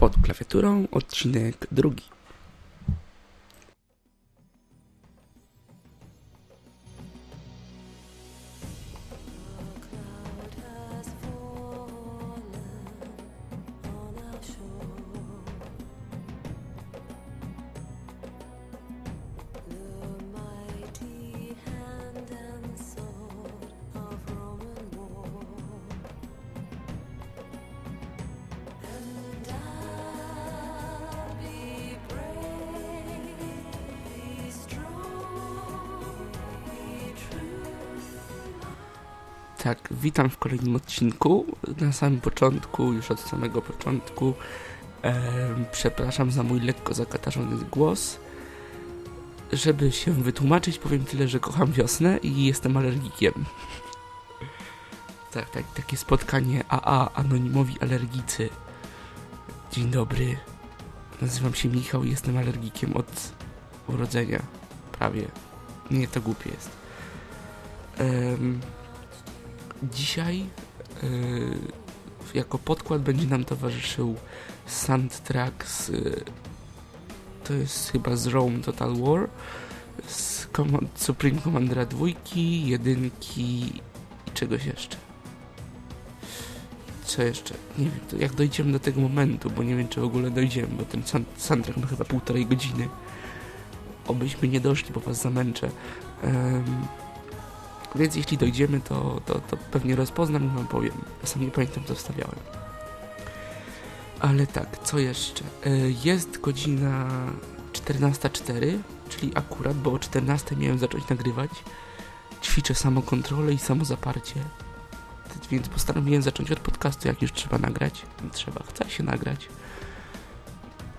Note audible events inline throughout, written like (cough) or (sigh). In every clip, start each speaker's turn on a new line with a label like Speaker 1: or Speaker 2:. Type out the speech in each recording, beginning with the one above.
Speaker 1: pod klawiaturą, odcinek drugi. Witam w kolejnym odcinku. Na samym początku, już od samego początku, e, przepraszam za mój lekko zakatarzony głos. Żeby się wytłumaczyć, powiem tyle, że kocham wiosnę i jestem alergikiem. tak, tak, takie spotkanie AA, anonimowi alergicy. Dzień dobry. Nazywam się Michał i jestem alergikiem od urodzenia. Prawie. Nie, to głupie jest. Um, Dzisiaj yy, jako podkład będzie nam towarzyszył soundtrack z yy, to jest chyba z Rome Total War z Supreme Commandera dwójki, jedynki i czegoś jeszcze. Co jeszcze? Nie wiem, jak dojdziemy do tego momentu, bo nie wiem, czy w ogóle dojdziemy, bo ten soundtrack ma chyba półtorej godziny. Obyśmy nie doszli, bo was zamęczę. Um, więc jeśli dojdziemy, to, to, to pewnie rozpoznam i wam powiem. Ja sam nie pamiętam, co wstawiałem. Ale tak, co jeszcze? E, jest godzina 14.04, czyli akurat, bo o 14 miałem zacząć nagrywać. Ćwiczę samokontrolę i samozaparcie. Więc postanowiłem zacząć od podcastu, jak już trzeba nagrać. Trzeba, chce się nagrać.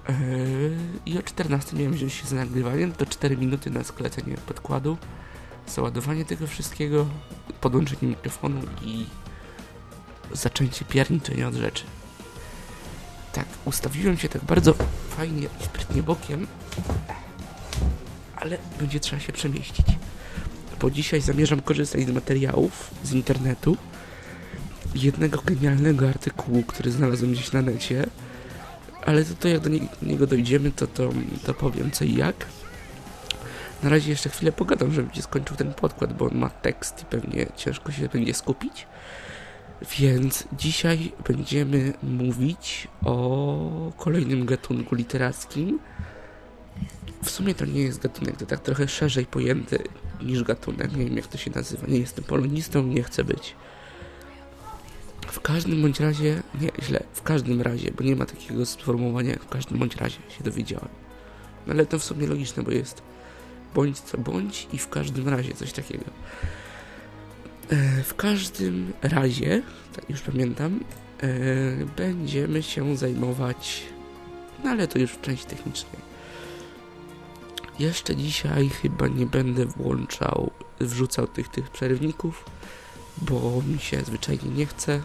Speaker 1: E, I o 14 miałem wziąć się za nagrywaniem. To 4 minuty na sklecenie podkładu załadowanie tego wszystkiego, podłączenie mikrofonu i zaczęcie pierniczenia od rzeczy. Tak, ustawiłem się tak bardzo fajnie i sprytnie bokiem, ale będzie trzeba się przemieścić. Bo dzisiaj zamierzam korzystać z materiałów z internetu, jednego genialnego artykułu, który znalazłem gdzieś na necie, ale to, to jak do niego dojdziemy, to, to, to powiem co i jak. Na razie jeszcze chwilę pogadam, żebym ci skończył ten podkład, bo on ma tekst i pewnie ciężko się będzie skupić. Więc dzisiaj będziemy mówić o kolejnym gatunku literackim. W sumie to nie jest gatunek, to tak trochę szerzej pojęty niż gatunek. Nie wiem jak to się nazywa. Nie jestem polonistą, nie chcę być. W każdym bądź razie, nie, źle, w każdym razie, bo nie ma takiego sformułowania jak w każdym bądź razie się dowiedziałem. No ale to w sumie logiczne, bo jest bądź co bądź i w każdym razie coś takiego. E, w każdym razie, tak już pamiętam, e, będziemy się zajmować, no ale to już w części technicznej. Jeszcze dzisiaj chyba nie będę włączał, wrzucał tych, tych przerywników, bo mi się zwyczajnie nie chce.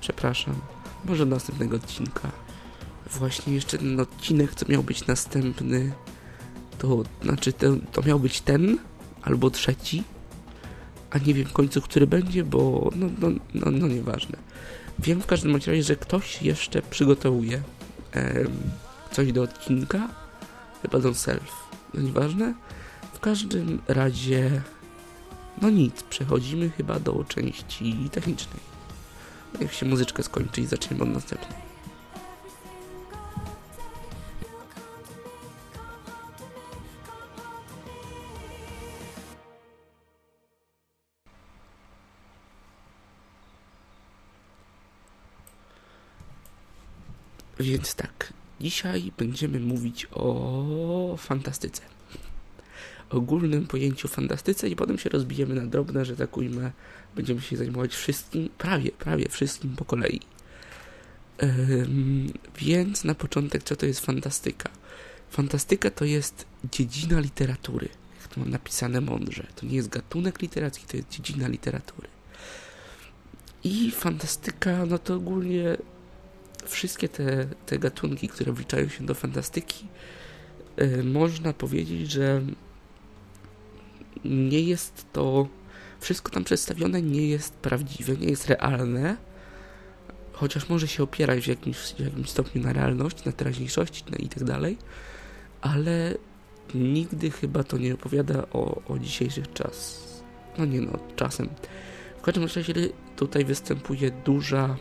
Speaker 1: Przepraszam. Może następnego odcinka. Właśnie jeszcze ten odcinek, co miał być następny, to znaczy ten, to miał być ten albo trzeci, a nie wiem w końcu, który będzie, bo no, no, no, no nieważne. Wiem w każdym razie, że ktoś jeszcze przygotowuje em, coś do odcinka, chyba Don Self, no nieważne. W każdym razie, no nic, przechodzimy chyba do części technicznej. Niech się muzyczka skończy i zaczniemy od następnej. Więc tak, dzisiaj będziemy mówić o fantastyce. Ogólnym pojęciu fantastyce i potem się rozbijemy na drobne, że tak ujmę, będziemy się zajmować wszystkim, prawie, prawie wszystkim po kolei. Ym, więc na początek, co to jest fantastyka? Fantastyka to jest dziedzina literatury. Jak to mam napisane mądrze. To nie jest gatunek literacki, to jest dziedzina literatury. I fantastyka, no to ogólnie wszystkie te, te gatunki, które wliczają się do fantastyki, yy, można powiedzieć, że nie jest to. Wszystko tam przedstawione nie jest prawdziwe, nie jest realne. chociaż może się opierać w jakimś, w jakimś stopniu na realności, na teraźniejszości i tak dalej, ale nigdy chyba to nie opowiada o, o dzisiejszych czas. No nie no, czasem. W każdym razie tutaj występuje duża.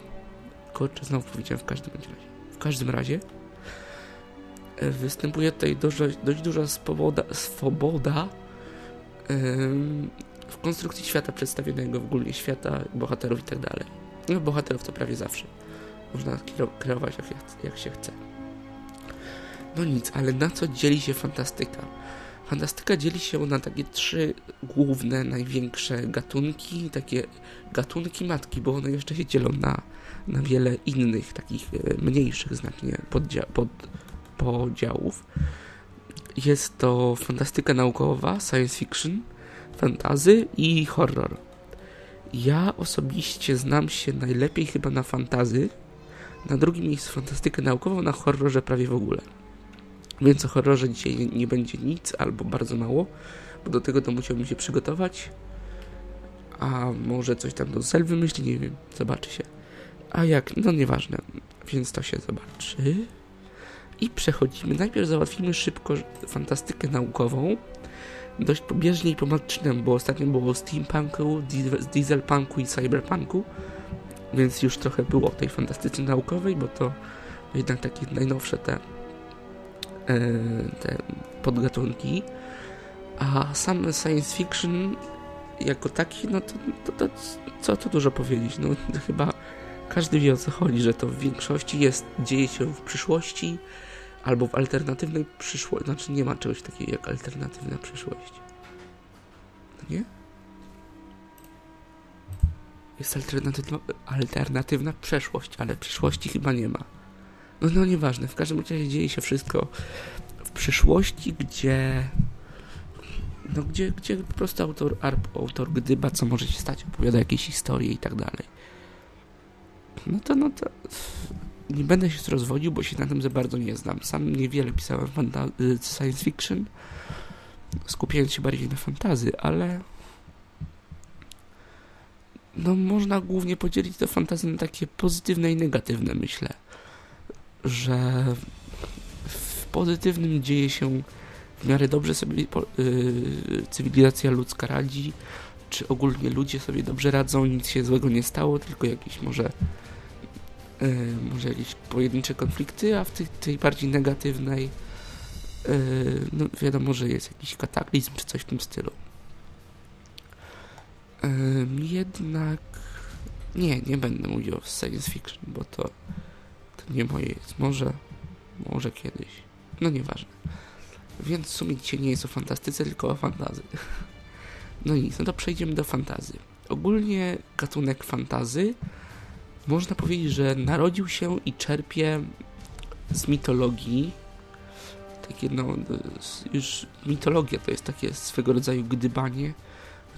Speaker 1: Kurczę, znowu powiedziałem w każdym razie. W każdym razie e, występuje tutaj dość, dość duża swoboda, swoboda w konstrukcji świata przedstawionego, w ogóle świata, bohaterów i tak dalej. No, bohaterów to prawie zawsze. Można kreować jak, jak się chce. No nic, ale na co dzieli się fantastyka? Fantastyka dzieli się na takie trzy główne, największe gatunki, takie gatunki matki, bo one jeszcze się dzielą na, na wiele innych, takich e, mniejszych znacznie poddzia pod, podziałów. Jest to fantastyka naukowa, science fiction, fantazy i horror. Ja osobiście znam się najlepiej chyba na fantazy, na drugim miejscu fantastykę naukową, na horrorze prawie w ogóle. Więc o horrorze dzisiaj nie będzie nic albo bardzo mało, bo do tego to musiałbym się przygotować. A może coś tam do sel wymyśli, nie wiem, zobaczy się. A jak, no nieważne, więc to się zobaczy. I przechodzimy. Najpierw załatwimy szybko fantastykę naukową. Dość pobieżnie i po bo ostatnio było o steampunku, dieselpunku i cyberpunku. Więc już trochę było tej fantastyce naukowej, bo to jednak takie najnowsze te E, te podgatunki, a sam science fiction jako taki, no to, to, to co tu dużo powiedzieć, no chyba każdy wie o co chodzi, że to w większości jest, dzieje się w przyszłości albo w alternatywnej przyszłości, znaczy nie ma czegoś takiego jak alternatywna przyszłość. No nie? Jest alternatywna, alternatywna przeszłość, ale przyszłości chyba nie ma. No, no nieważne, w każdym razie dzieje się wszystko w przyszłości, gdzie no gdzie, gdzie po prostu autor, autor gdyba, co może się stać, opowiada jakieś historie i tak dalej. No to, no to nie będę się rozwodził, bo się na tym za bardzo nie znam. Sam niewiele pisałem y, science fiction, skupiając się bardziej na fantazy, ale no można głównie podzielić to fantazy na takie pozytywne i negatywne, myślę że w pozytywnym dzieje się w miarę dobrze sobie yy, cywilizacja ludzka radzi, czy ogólnie ludzie sobie dobrze radzą, nic się złego nie stało, tylko jakieś może może jakieś pojedyncze konflikty, a w tej, tej bardziej negatywnej yy, no wiadomo, że jest jakiś kataklizm, czy coś w tym stylu. jednak nie, nie będę mówił o science fiction, bo to nie moje jest. Może, może kiedyś. No nieważne. Więc w sumie dzisiaj nie jest o fantastyce, tylko o fantazy. (laughs) No nic, no to przejdziemy do fantazy. Ogólnie gatunek fantazy można powiedzieć, że narodził się i czerpie z mitologii. Takie no, już mitologia to jest takie swego rodzaju gdybanie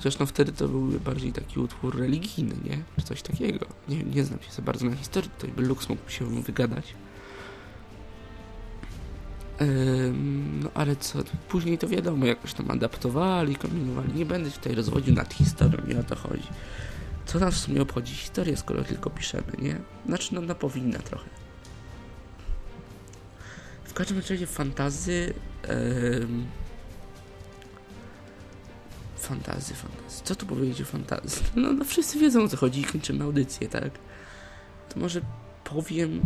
Speaker 1: Chociaż no wtedy to był bardziej taki utwór religijny, nie? Czy coś takiego. Nie, nie znam się za bardzo na historii, tutaj by Lux mógł się wygadać. no ale co, później to wiadomo, jakoś tam adaptowali, kombinowali. Nie będę tutaj rozwodził nad historią, nie o to chodzi. Co nas w sumie obchodzi historię, skoro tylko piszemy, nie? Znaczy, no, no powinna trochę. W każdym razie fantazy... Yy Fantazy, fantazy. Co tu powiedzieć o fantazy? (laughs) No, no wszyscy wiedzą o co chodzi i kończymy audycję, tak? To może powiem...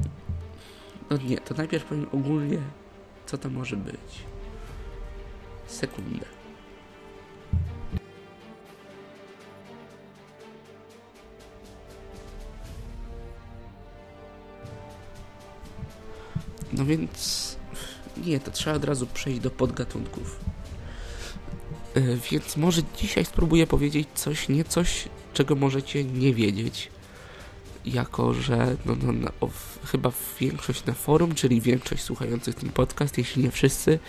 Speaker 1: No nie, to najpierw powiem ogólnie, co to może być. Sekundę. Więc... Nie, to trzeba od razu przejść do podgatunków. E, więc może dzisiaj spróbuję powiedzieć coś, nie coś, czego możecie nie wiedzieć. Jako, że no, no, no, chyba większość na forum, czyli większość słuchających ten podcast, jeśli nie wszyscy,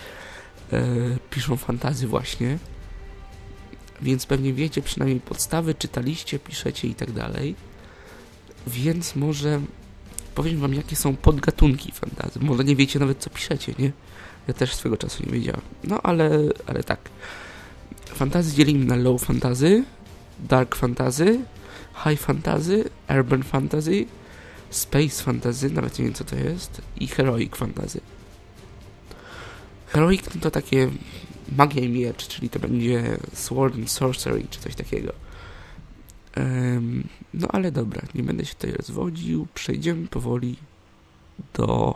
Speaker 1: e, piszą fantazy właśnie. Więc pewnie wiecie przynajmniej podstawy, czytaliście, piszecie i tak dalej. Więc może powiem wam, jakie są podgatunki fantazy. Może nie wiecie nawet, co piszecie, nie? Ja też swego czasu nie wiedziałem. No, ale, ale tak. Fantasy dzielimy na low fantasy, dark fantasy, high fantasy, urban fantasy, Space Fantasy, nawet nie wiem co to jest, i Heroic Fantasy. Heroic to takie magia i miecz, czyli to będzie Sword and Sorcery, czy coś takiego. No ale dobra, nie będę się tutaj rozwodził, przejdziemy powoli do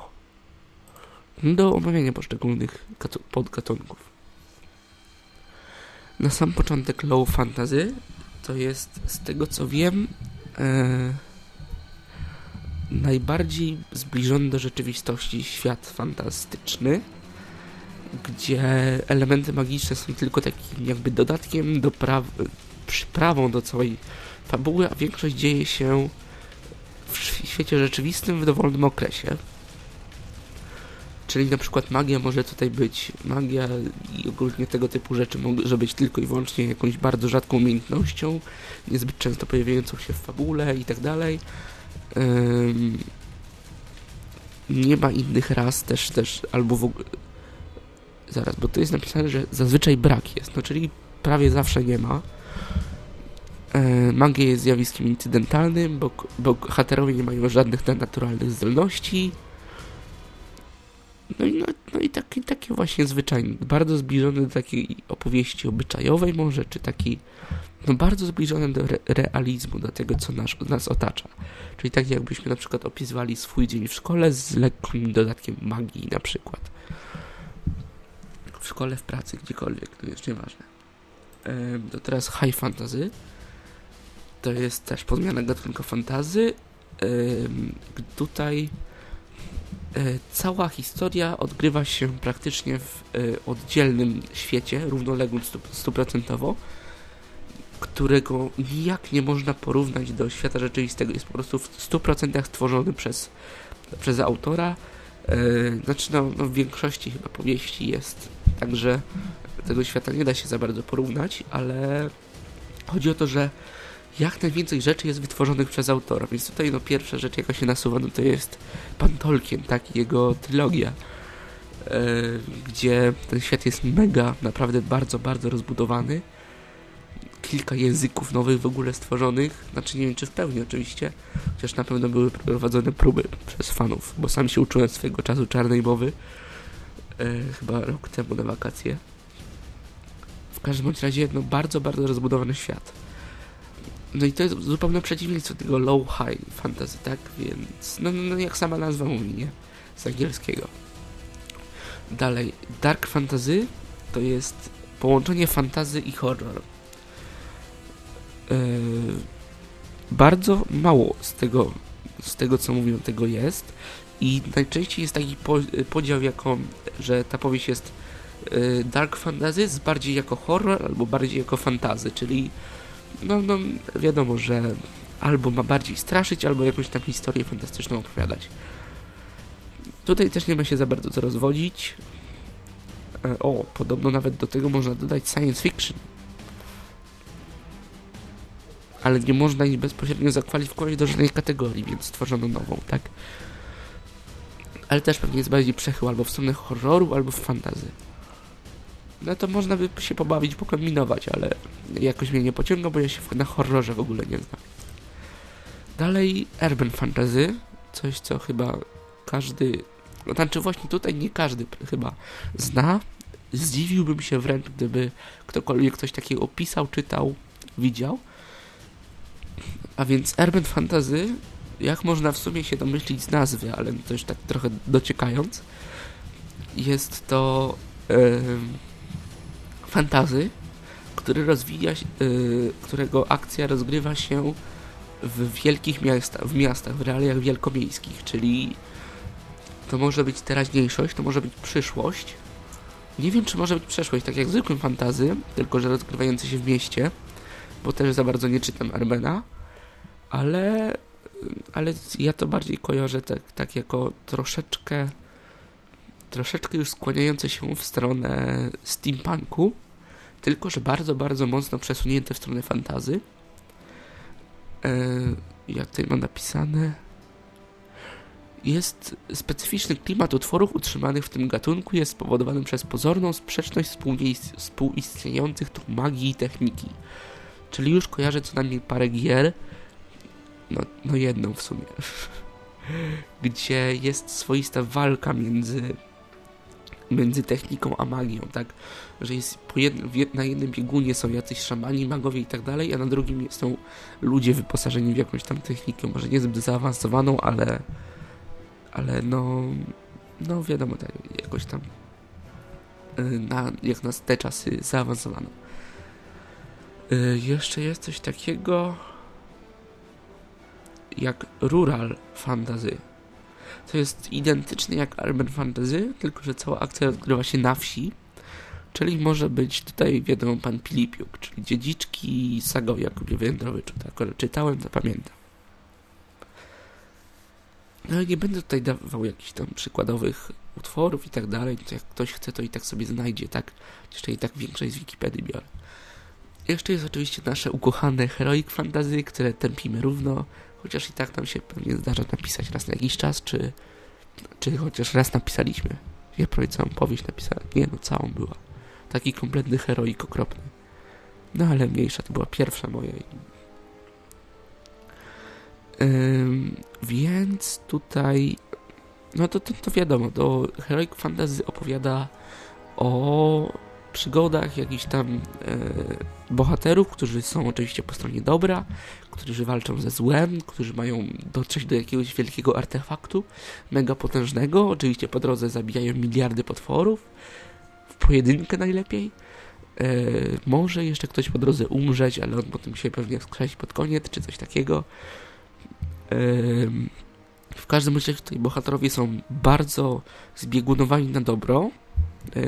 Speaker 1: do omawiania poszczególnych podgatunków. Na sam początek low fantasy to jest, z tego co wiem, e, najbardziej zbliżony do rzeczywistości świat fantastyczny, gdzie elementy magiczne są tylko takim jakby dodatkiem, do przyprawą do całej fabuły, a większość dzieje się w świecie rzeczywistym w dowolnym okresie. Czyli na przykład magia może tutaj być, magia i ogólnie tego typu rzeczy może być tylko i wyłącznie jakąś bardzo rzadką umiejętnością, niezbyt często pojawiającą się w fabule i tak dalej. Nie ma innych raz też, też albo w ogóle... Zaraz, bo tu jest napisane, że zazwyczaj brak jest, no czyli prawie zawsze nie ma. Magia jest zjawiskiem incydentalnym, bo, bo bohaterowie nie mają żadnych naturalnych zdolności, no i, no, no i taki, taki właśnie zwyczajny, bardzo zbliżony do takiej opowieści obyczajowej może, czy taki no bardzo zbliżony do re realizmu, do tego, co nas, nas otacza. Czyli tak jakbyśmy na przykład opisywali swój dzień w szkole z lekkim dodatkiem magii na przykład. W szkole, w pracy, gdziekolwiek, to jest nieważne. Ehm, to teraz high fantasy. To jest też podmiana gatunku fantazy. Ehm, tutaj E, cała historia odgrywa się praktycznie w e, oddzielnym świecie, równoległym stuprocentowo, którego nijak nie można porównać do świata rzeczywistego. Jest po prostu w 100% stworzony przez, przez autora. E, znaczy, no, no, w większości chyba powieści jest, także tego świata nie da się za bardzo porównać, ale chodzi o to, że jak najwięcej rzeczy jest wytworzonych przez autora. Więc tutaj no pierwsza rzecz jaka się nasuwa no to jest Pan Tolkien, tak, jego trylogia, e, gdzie ten świat jest mega, naprawdę bardzo, bardzo rozbudowany. Kilka języków nowych w ogóle stworzonych, znaczy nie wiem czy w pełni oczywiście, chociaż na pewno były prowadzone próby przez fanów, bo sam się uczyłem swojego czasu czarnej mowy, e, chyba rok temu na wakacje. W każdym razie, no bardzo, bardzo rozbudowany świat. No i to jest zupełnie przeciwieństwo tego low-high fantasy, tak? Więc, no, no, no, jak sama nazwa mówi, nie? Z angielskiego. Dalej, dark fantasy to jest połączenie fantazy i horror. Yy, bardzo mało z tego, z tego, co mówią, tego jest. I najczęściej jest taki podział, jako, że ta powieść jest yy, dark fantasy, bardziej jako horror, albo bardziej jako fantazy, czyli no, no wiadomo, że albo ma bardziej straszyć, albo jakąś tam historię fantastyczną opowiadać. Tutaj też nie ma się za bardzo co rozwodzić. E, o, podobno nawet do tego można dodać science fiction. Ale nie można ich bezpośrednio zakwalifikować do żadnej kategorii, więc stworzono nową, tak? Ale też pewnie jest bardziej przechył albo w stronę horroru, albo w fantazy no to można by się pobawić, pokombinować, ale jakoś mnie nie pociąga, bo ja się na horrorze w ogóle nie znam. Dalej Urban Fantasy, coś co chyba każdy, no znaczy właśnie tutaj nie każdy chyba zna. Zdziwiłbym się wręcz, gdyby ktokolwiek coś takiego opisał, czytał, widział. A więc Urban Fantasy, jak można w sumie się domyślić z nazwy, ale to już tak trochę dociekając, jest to... Yy, fantazy, który rozwija yy, którego akcja rozgrywa się w wielkich miastach, w miastach, w realiach wielkomiejskich, czyli to może być teraźniejszość, to może być przyszłość. Nie wiem, czy może być przeszłość, tak jak zwykłym fantazy, tylko że rozgrywający się w mieście, bo też za bardzo nie czytam Arbena, ale, ale ja to bardziej kojarzę tak, tak jako troszeczkę troszeczkę już skłaniające się w stronę steampunku, tylko że bardzo, bardzo mocno przesunięte w stronę fantazy. E, jak tutaj mam napisane, jest specyficzny klimat utworów utrzymanych w tym gatunku jest spowodowany przez pozorną sprzeczność współistniejących tu magii i techniki. Czyli już kojarzę co najmniej parę gier, no, no jedną w sumie, (laughs) gdzie jest swoista walka między między techniką a magią, tak? Że jest jed na jednym biegunie są jacyś szamani, magowie i tak dalej, a na drugim są ludzie wyposażeni w jakąś tam technikę, może niezbyt zaawansowaną, ale ale no no wiadomo, tak, jakoś tam y, na, jak na te czasy zaawansowano. Y, jeszcze jest coś takiego jak Rural Fantasy. To jest identyczny jak Urban Fantasy, tylko że cała akcja odgrywa się na wsi. Czyli może być tutaj, wiadomo, pan Pilipiuk, czyli dziedziczki Sago Jakubie. Tak, czytałem, to pamiętam. No i nie będę tutaj dawał jakichś tam przykładowych utworów i tak dalej. Jak ktoś chce, to i tak sobie znajdzie, tak? Jeszcze i tak większość z Wikipedii biorę. Jeszcze jest oczywiście nasze ukochane Heroic Fantasy, które tępimy równo, chociaż i tak nam się pewnie zdarza napisać raz na jakiś czas, czy, czy chociaż raz napisaliśmy. Ja prawie całą powieść napisałem. Nie no, całą była. Taki kompletny heroik okropny. No ale mniejsza, to była pierwsza moja. Ym, więc tutaj, no to, to, to wiadomo, to Heroic Fantasy opowiada o przygodach jakichś tam e, bohaterów, którzy są oczywiście po stronie dobra, którzy walczą ze złem, którzy mają dotrzeć do jakiegoś wielkiego artefaktu, mega potężnego. Oczywiście po drodze zabijają miliardy potworów, w pojedynkę najlepiej. E, może jeszcze ktoś po drodze umrzeć, ale on potem się pewnie wskrzesi pod koniec, czy coś takiego. E, w każdym razie tutaj bohaterowie są bardzo zbiegunowani na dobro, E,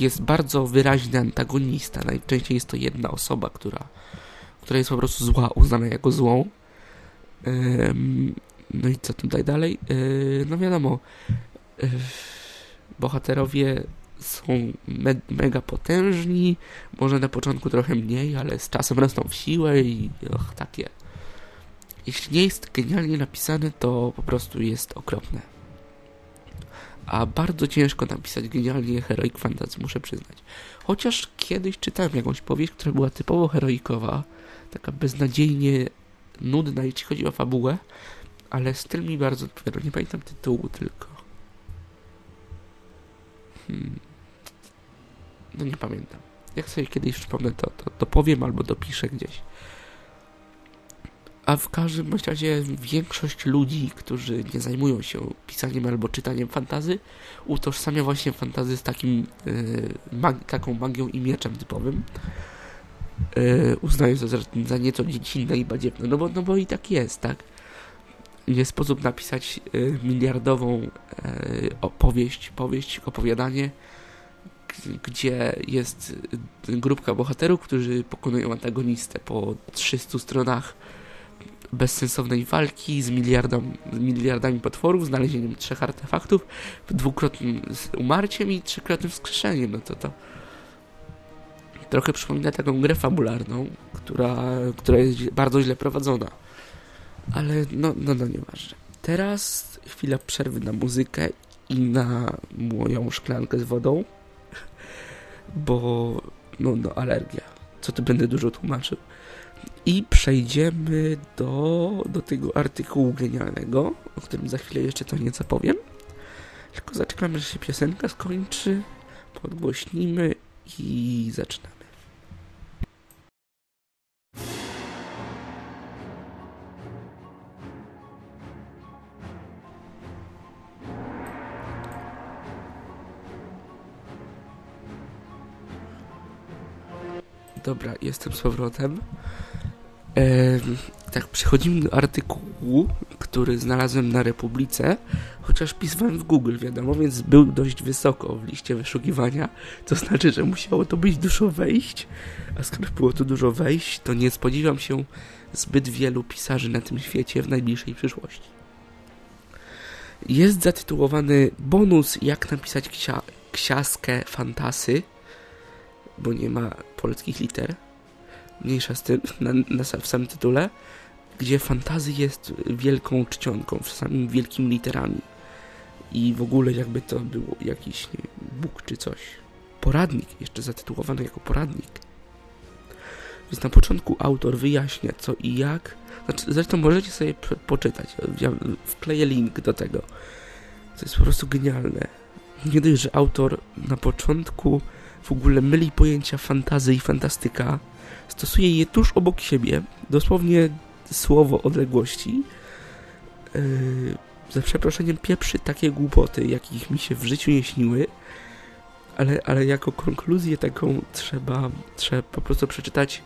Speaker 1: jest bardzo wyraźny antagonista. Najczęściej jest to jedna osoba, która, która jest po prostu zła, uznana jako złą. No i co tutaj dalej? E, no wiadomo, e, bohaterowie są me mega potężni, może na początku trochę mniej, ale z czasem rosną w siłę i och, takie. Jeśli nie jest genialnie napisane, to po prostu jest okropne a bardzo ciężko napisać genialnie heroic fantasy, muszę przyznać. Chociaż kiedyś czytałem jakąś powieść, która była typowo heroikowa, taka beznadziejnie nudna, jeśli chodzi o fabułę, ale styl mi bardzo odpowiadał. Nie pamiętam tytułu tylko. Hmm. No nie pamiętam. Jak sobie kiedyś przypomnę, to, to, to powiem albo dopiszę gdzieś. A w każdym razie większość ludzi, którzy nie zajmują się pisaniem albo czytaniem fantazy, utożsamia właśnie fantazy z takim, yy, mag taką magią i mieczem typowym. Yy, uznają za, za nieco dziecinne i badziewne, no bo, no bo i tak jest, tak? Nie sposób napisać yy, miliardową yy, opowieść, powieść, opowiadanie, gdzie jest grupka bohaterów, którzy pokonują antagonistę po 300 stronach bezsensownej walki z, z miliardami potworów, znalezieniem trzech artefaktów, dwukrotnym umarciem i trzykrotnym wskrzeszeniem. No to to trochę przypomina taką grę fabularną, która, która jest bardzo źle prowadzona. Ale no, no, no nieważne. Teraz chwila przerwy na muzykę i na moją szklankę z wodą, bo no, no alergia. Co tu będę dużo tłumaczył. I przejdziemy do, do tego artykułu genialnego, o którym za chwilę jeszcze to nieco powiem. Tylko zaczekamy, że się piosenka skończy, podgłośnimy i zaczynamy. Dobra, jestem z powrotem. Tak, przechodzimy do artykułu, który znalazłem na Republice, chociaż pisałem w Google, wiadomo, więc był dość wysoko w liście wyszukiwania. To znaczy, że musiało to być dużo wejść, a skoro było tu dużo wejść, to nie spodziewam się zbyt wielu pisarzy na tym świecie w najbliższej przyszłości. Jest zatytułowany bonus jak napisać ksia ksiaskę fantasy, bo nie ma polskich liter mniejsza z tym, na, na, w samym tytule, gdzie fantazy jest wielką czcionką, czasami wielkimi literami. I w ogóle jakby to było jakiś nie, Bóg czy coś. Poradnik, jeszcze zatytułowany jako poradnik. Więc na początku autor wyjaśnia co i jak, Znaczy, zresztą możecie sobie poczytać. Ja wkleję link do tego. To jest po prostu genialne. Nie dość, że autor na początku w ogóle myli pojęcia fantazy i fantastyka, stosuje je tuż obok siebie, dosłownie słowo odległości. Yy, za przeproszeniem pieprzy takie głupoty, jakich mi się w życiu nie śniły, ale, ale jako konkluzję taką trzeba, trzeba po prostu przeczytać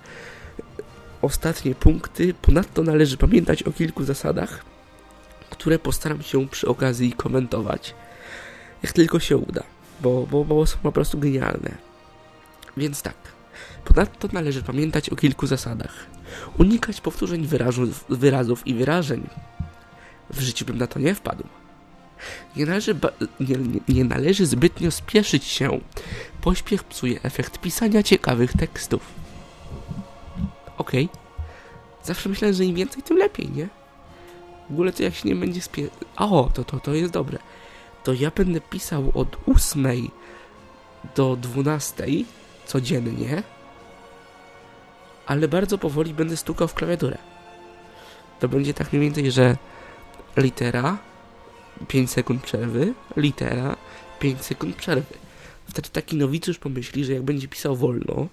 Speaker 1: ostatnie punkty. Ponadto należy pamiętać o kilku zasadach, które postaram się przy okazji komentować, jak tylko się uda, bo, bo, bo są po prostu genialne. Więc tak. Ponadto należy pamiętać o kilku zasadach. Unikać powtórzeń wyrazów, wyrazów i wyrażeń. W życiu bym na to nie wpadł. Nie należy, nie, nie, nie należy zbytnio spieszyć się. Pośpiech psuje efekt pisania ciekawych tekstów. Okej. Okay. Zawsze myślałem, że im więcej, tym lepiej, nie? W ogóle to jak się nie będzie spie... O, to, to, to jest dobre. To ja będę pisał od 8 do 12 codziennie, ale bardzo powoli będę stukał w klawiaturę. To będzie tak mniej więcej, że litera, 5 sekund przerwy, litera, 5 sekund przerwy. Wtedy taki nowicjusz pomyśli, że jak będzie pisał wolno,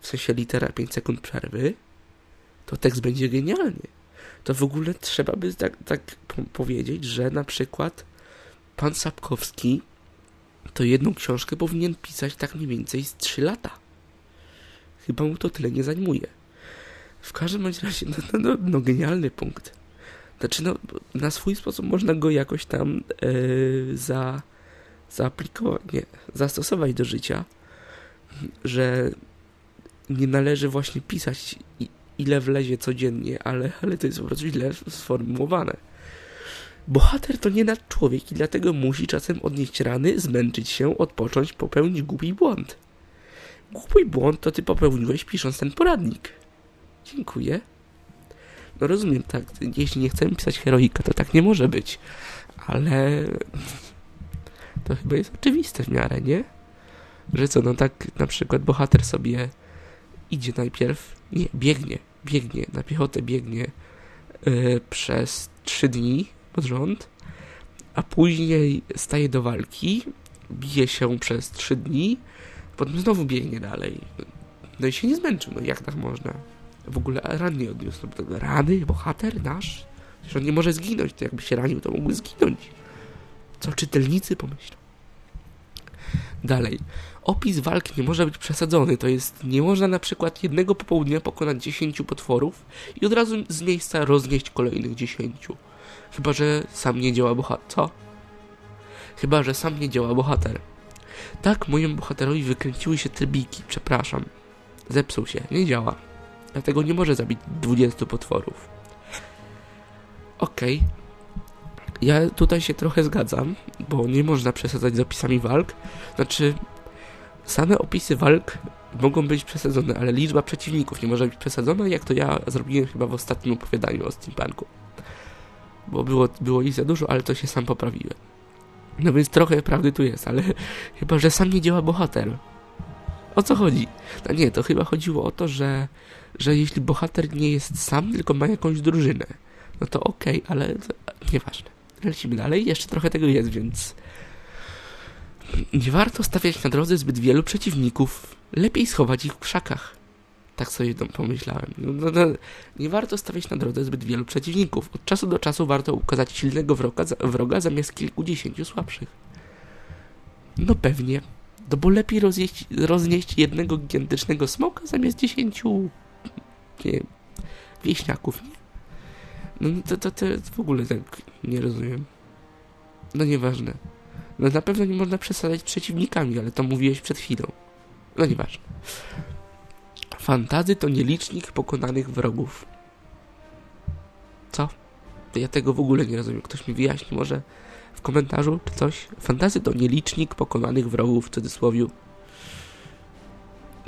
Speaker 1: w sensie litera 5 sekund przerwy, to tekst będzie genialny. To w ogóle trzeba by tak, tak powiedzieć, że na przykład pan Sapkowski to jedną książkę powinien pisać tak mniej więcej z 3 lata. Chyba mu to tyle nie zajmuje. W każdym razie, no, no, no, no genialny punkt. Znaczy, no, na swój sposób można go jakoś tam yy, za, zaaplikować, nie, zastosować do życia, że nie należy właśnie pisać ile wlezie codziennie, ale, ale to jest po prostu źle sformułowane. Bohater to nie nad człowiek i dlatego musi czasem odnieść rany, zmęczyć się, odpocząć, popełnić głupi błąd. Głupi błąd to ty popełniłeś pisząc ten poradnik. Dziękuję. No rozumiem, tak, jeśli nie chcemy pisać heroika, to tak nie może być. Ale (laughs) to chyba jest oczywiste w miarę, nie? Że co, no tak na przykład bohater sobie idzie najpierw, nie, biegnie, biegnie, na piechotę biegnie yy, przez trzy dni pod rząd, a później staje do walki, bije się przez trzy dni, potem znowu biegnie dalej. No i się nie zmęczył, no jak tak można? W ogóle ran nie odniósł. No, rany, bohater nasz? Przecież on nie może zginąć, to jakby się ranił, to mógłby zginąć. Co czytelnicy pomyślą? Dalej. Opis walki nie może być przesadzony, to jest nie można na przykład jednego popołudnia pokonać 10 potworów i od razu z miejsca roznieść kolejnych 10. Chyba, że sam nie działa bohater. Co? Chyba, że sam nie działa bohater. Tak, mojemu bohaterowi wykręciły się trybiki, przepraszam. Zepsuł się, nie działa. Dlatego nie może zabić 20 potworów. Okej. Okay. Ja tutaj się trochę zgadzam, bo nie można przesadzać z opisami walk. Znaczy, same opisy walk mogą być przesadzone, ale liczba przeciwników nie może być przesadzona, jak to ja zrobiłem chyba w ostatnim opowiadaniu o steampunku. Bo było, było ich za dużo, ale to się sam poprawiłem. No więc trochę prawdy tu jest, ale (laughs) chyba, że sam nie działa bohater. O co chodzi? No nie, to chyba chodziło o to, że, że jeśli bohater nie jest sam, tylko ma jakąś drużynę, no to okej, okay, ale nieważne. Lecimy dalej, jeszcze trochę tego jest, więc nie warto stawiać na drodze zbyt wielu przeciwników. Lepiej schować ich w krzakach. Tak sobie pomyślałem. No, no, no, nie warto stawiać na drodze zbyt wielu przeciwników. Od czasu do czasu warto ukazać silnego wroga, wroga zamiast kilkudziesięciu słabszych. No pewnie. No bo lepiej rozjeść, roznieść jednego gigantycznego smoka zamiast dziesięciu nie, wieśniaków, nie? No to, to, to w ogóle tak nie rozumiem. No nieważne. No na pewno nie można przesadzać przeciwnikami, ale to mówiłeś przed chwilą. No nieważne. Fantazy to nielicznik pokonanych wrogów. Co? Ja tego w ogóle nie rozumiem. Ktoś mi wyjaśni może w komentarzu czy coś? Fantazy to nielicznik pokonanych wrogów w cudzysłowie.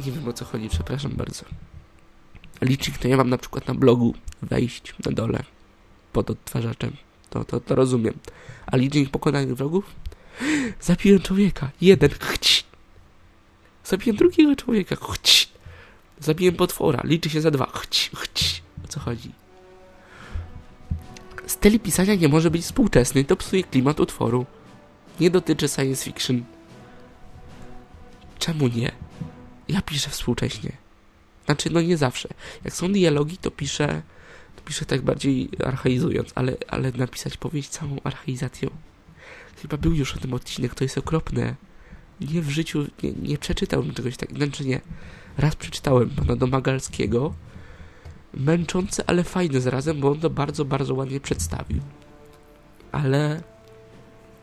Speaker 1: Nie wiem o co chodzi, przepraszam bardzo. Licznik to ja mam na przykład na blogu wejść na dole pod odtwarzaczem. To, to, to rozumiem. A licznik pokonanych wrogów? Zabiłem człowieka. Jeden. Chć. Zabiłem drugiego człowieka. Chć. Zabiłem potwora. Liczy się za dwa. Chć. Chć. O co chodzi? Styl pisania nie może być współczesny, to psuje klimat utworu. Nie dotyczy science fiction. Czemu nie? Ja piszę współcześnie. Znaczy, no nie zawsze. Jak są dialogi, to piszę, to piszę tak bardziej archaizując, ale, ale napisać powieść całą archaizacją. Chyba był już o tym odcinek, to jest okropne. Nie w życiu, nie, nie przeczytałem czegoś takiego, znaczy nie. Raz przeczytałem pana Domagalskiego, męczące, ale fajne zarazem, bo on to bardzo, bardzo ładnie przedstawił. Ale,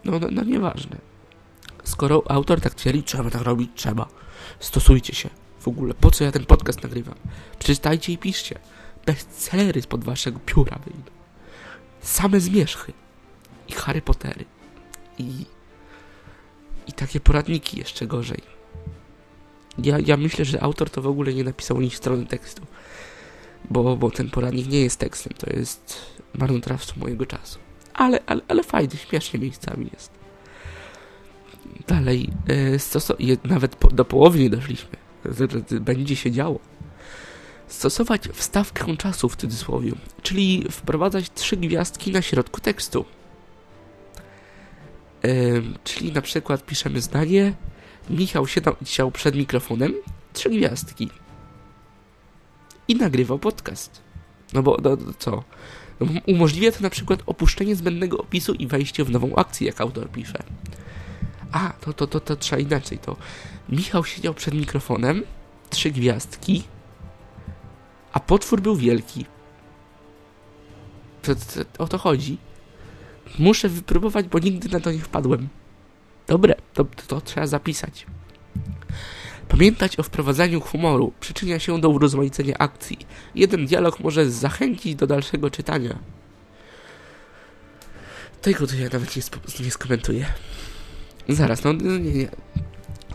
Speaker 1: no, no, no nieważne. Skoro autor tak twierdzi, trzeba tak robić, trzeba. Stosujcie się. W ogóle, po co ja ten podcast nagrywam? Przeczytajcie i piszcie. Bestsellery spod waszego pióra wyjdą. Same zmierzchy. I Harry Pottery. I... I takie poradniki jeszcze gorzej. Ja, ja myślę, że autor to w ogóle nie napisał nic strony tekstu. Bo, bo ten poradnik nie jest tekstem, to jest marnotrawstwo mojego czasu. Ale, ale, ale fajny, śmiesznie miejscami jest. Dalej, e, stoso- nawet po, do połowy nie doszliśmy. Będzie się działo. Stosować wstawkę czasu w cudzysłowie, czyli wprowadzać trzy gwiazdki na środku tekstu. E, czyli na przykład piszemy zdanie, Michał siedział przed mikrofonem, trzy gwiazdki. I nagrywał podcast. No bo no, co? No, umożliwia to na przykład opuszczenie zbędnego opisu i wejście w nową akcję, jak autor pisze. A, to, to, to, to trzeba inaczej. To Michał siedział przed mikrofonem, trzy gwiazdki, a potwór był wielki. To, to, o to chodzi. Muszę wypróbować, bo nigdy na to nie wpadłem. Dobre, to, to trzeba zapisać. Pamiętać o wprowadzaniu humoru przyczynia się do urozmaicenia akcji. Jeden dialog może zachęcić do dalszego czytania. Tego to ja nawet nie, nie skomentuję. Zaraz, no nie, nie.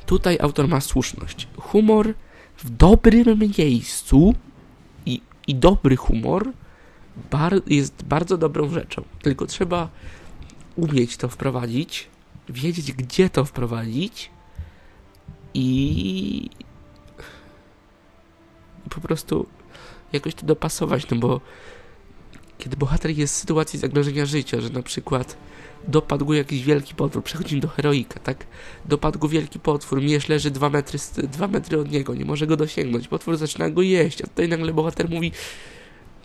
Speaker 1: Tutaj autor ma słuszność. Humor w dobrym miejscu i, i dobry humor bar jest bardzo dobrą rzeczą. Tylko trzeba umieć to wprowadzić, wiedzieć gdzie to wprowadzić i po prostu jakoś to dopasować, no bo kiedy bohater jest w sytuacji zagrożenia życia, że na przykład dopadł jakiś wielki potwór, przechodzimy do heroika, tak? Dopadł wielki potwór, miesz leży dwa metry, dwa metry od niego, nie może go dosięgnąć, potwór zaczyna go jeść, a tutaj nagle bohater mówi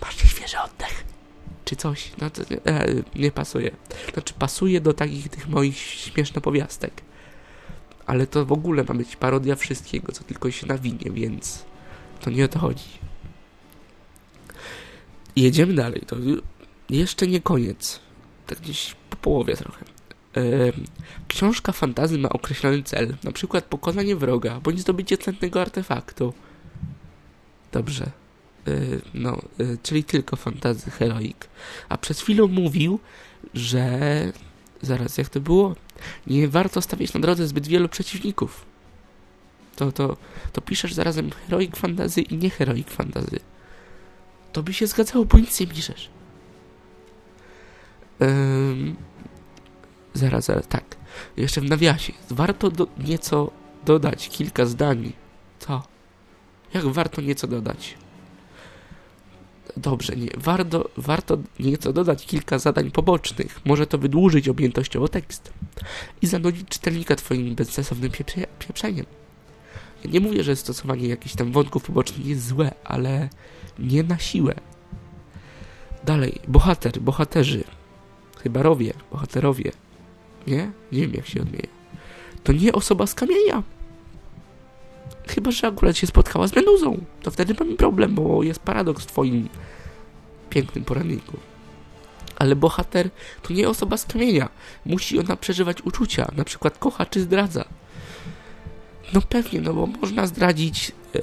Speaker 1: masz świeży oddech, czy coś, no to e, nie pasuje. Znaczy pasuje do takich tych moich śmiesznopowiastek, ale to w ogóle ma być parodia wszystkiego, co tylko się nawinie, więc to nie o to chodzi. Jedziemy dalej, to jeszcze nie koniec tak gdzieś po połowie trochę. książka fantazy ma określony cel, na przykład pokonanie wroga, bądź zdobycie cennego artefaktu. Dobrze. E, no, e, czyli tylko fantazy heroik. A przed chwilą mówił, że... Zaraz, jak to było? Nie warto stawiać na drodze zbyt wielu przeciwników. To, to, to piszesz zarazem heroik fantazy i nie heroik fantazy. To by się zgadzało, bo nic nie piszesz. Um, zaraz, zaraz, tak. Jeszcze w nawiasie. Warto do, nieco dodać kilka zdań. Co? Jak warto nieco dodać? Dobrze, nie. Warto, warto nieco dodać kilka zadań pobocznych. Może to wydłużyć objętościowo tekst. I zanudzić czytelnika twoim bezsensownym pieprze, pieprzeniem. Ja nie mówię, że stosowanie jakichś tam wątków pobocznych jest złe, ale nie na siłę. Dalej, bohater, bohaterzy chybarowie, bohaterowie, nie? Nie wiem jak się odmienia. To nie osoba z kamienia. Chyba, że akurat się spotkała z meduzą. To wtedy mamy problem, bo jest paradoks w twoim pięknym poradniku. Ale bohater to nie osoba z kamienia. Musi ona przeżywać uczucia, na przykład kocha czy zdradza. No pewnie, no bo można zdradzić... E...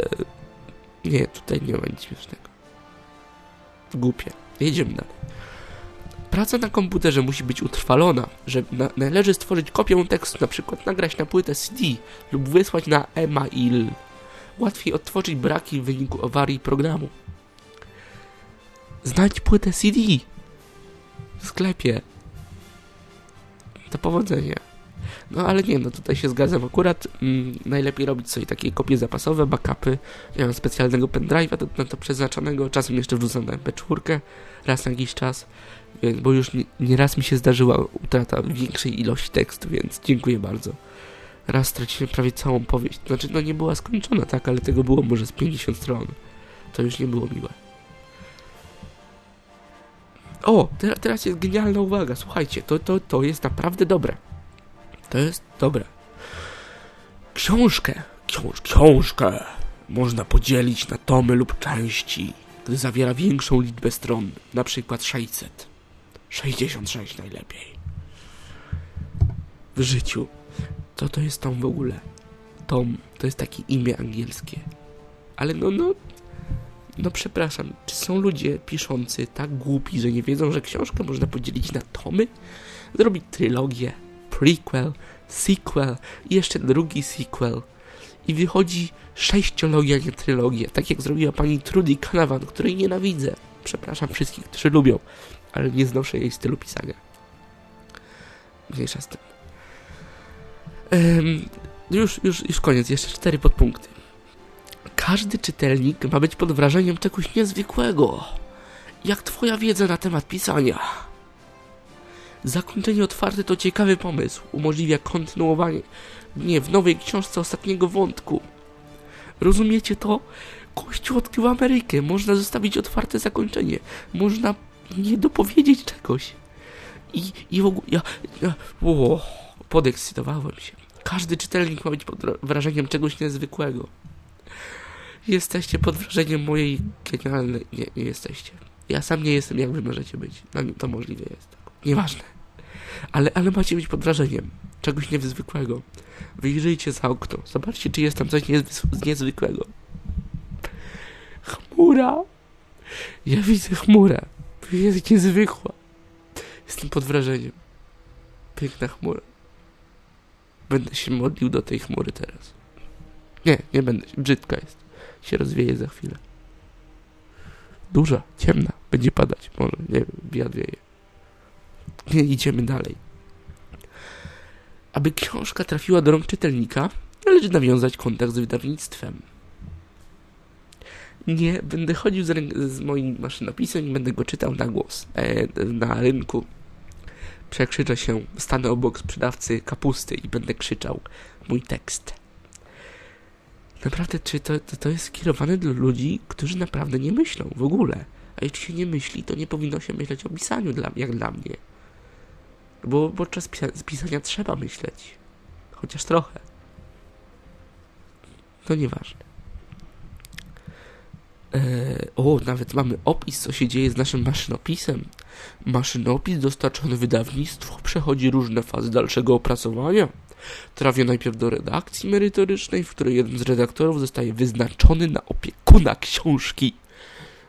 Speaker 1: Nie, tutaj nie ma nic śmiesznego. Głupie. Jedziemy dalej. Praca na komputerze musi być utrwalona, że na, należy stworzyć kopię tekstu, na przykład nagrać na płytę CD lub wysłać na e-mail. Łatwiej odtworzyć braki w wyniku awarii programu. Znajdź płytę CD w sklepie. Do powodzenia. No ale nie, no tutaj się zgadzam. Akurat mm, najlepiej robić sobie takie kopie zapasowe, backupy. Ja mam specjalnego pendrive'a na to przeznaczonego. Czasem jeszcze wrzucam na MP4 raz na jakiś czas. Bo już nie, nie raz mi się zdarzyła utrata większej ilości tekstu, więc dziękuję bardzo. Raz straciłem prawie całą powieść. Znaczy, no nie była skończona, tak, ale tego było może z 50 stron. To już nie było miłe. O, teraz, teraz jest genialna uwaga. Słuchajcie, to, to, to jest naprawdę dobre. To jest dobre. Książkę, książ, książkę można podzielić na tomy lub części, gdy zawiera większą liczbę stron, na przykład 600. 66 najlepiej. W życiu. Co to jest tom w ogóle? Tom to jest takie imię angielskie. Ale no, no, no przepraszam, czy są ludzie piszący tak głupi, że nie wiedzą, że książkę można podzielić na tomy? Zrobić trylogię, prequel, sequel i jeszcze drugi sequel. I wychodzi sześciologia, nie trylogia, tak jak zrobiła pani Trudy Canavan, której nienawidzę. Przepraszam wszystkich, którzy lubią, ale nie znoszę jej stylu pisania. Mniejsza z tym. Um, już, już, już koniec, jeszcze cztery podpunkty. Każdy czytelnik ma być pod wrażeniem czegoś niezwykłego, jak twoja wiedza na temat pisania. Zakończenie otwarte to ciekawy pomysł, umożliwia kontynuowanie nie w nowej książce ostatniego wątku. Rozumiecie to? Kościół odkrył Amerykę, można zostawić otwarte zakończenie, można nie dopowiedzieć czegoś. I, i w ogóle, ja, ja o, podekscytowałem się. Każdy czytelnik ma być pod wrażeniem czegoś niezwykłego. Jesteście pod wrażeniem mojej genialnej... Nie, nie jesteście. Ja sam nie jestem, jak wy możecie być. No, to możliwe jest. Nieważne. Ale, ale macie być pod wrażeniem czegoś niezwykłego. Wyjrzyjcie za okno. Zobaczcie, czy jest tam coś niezwykłego. Chmura. Ja widzę chmurę. Jest niezwykła. Jestem pod wrażeniem. Piękna chmura. Będę się modlił do tej chmury teraz. Nie, nie będę. Brzydka jest. Się rozwieje za chwilę. Duża, ciemna. Będzie padać. Może, nie wiem, wieje. Nie, idziemy dalej. Aby książka trafiła do rąk czytelnika, należy nawiązać kontakt z wydawnictwem. Nie będę chodził z, z moim maszynopisem i będę go czytał na głos e, na rynku. Przekrzyczę się, stanę obok sprzedawcy kapusty i będę krzyczał mój tekst. Naprawdę, czy to, to, to jest skierowane do ludzi, którzy naprawdę nie myślą w ogóle? A jeśli się nie myśli, to nie powinno się myśleć o pisaniu dla, jak dla mnie. Bo podczas pisa pisania trzeba myśleć. Chociaż trochę. To nieważne. Eee, o, nawet mamy opis, co się dzieje z naszym maszynopisem. Maszynopis dostarczony wydawnictwu przechodzi różne fazy dalszego opracowania. Trafia najpierw do redakcji merytorycznej, w której jeden z redaktorów zostaje wyznaczony na opiekuna książki.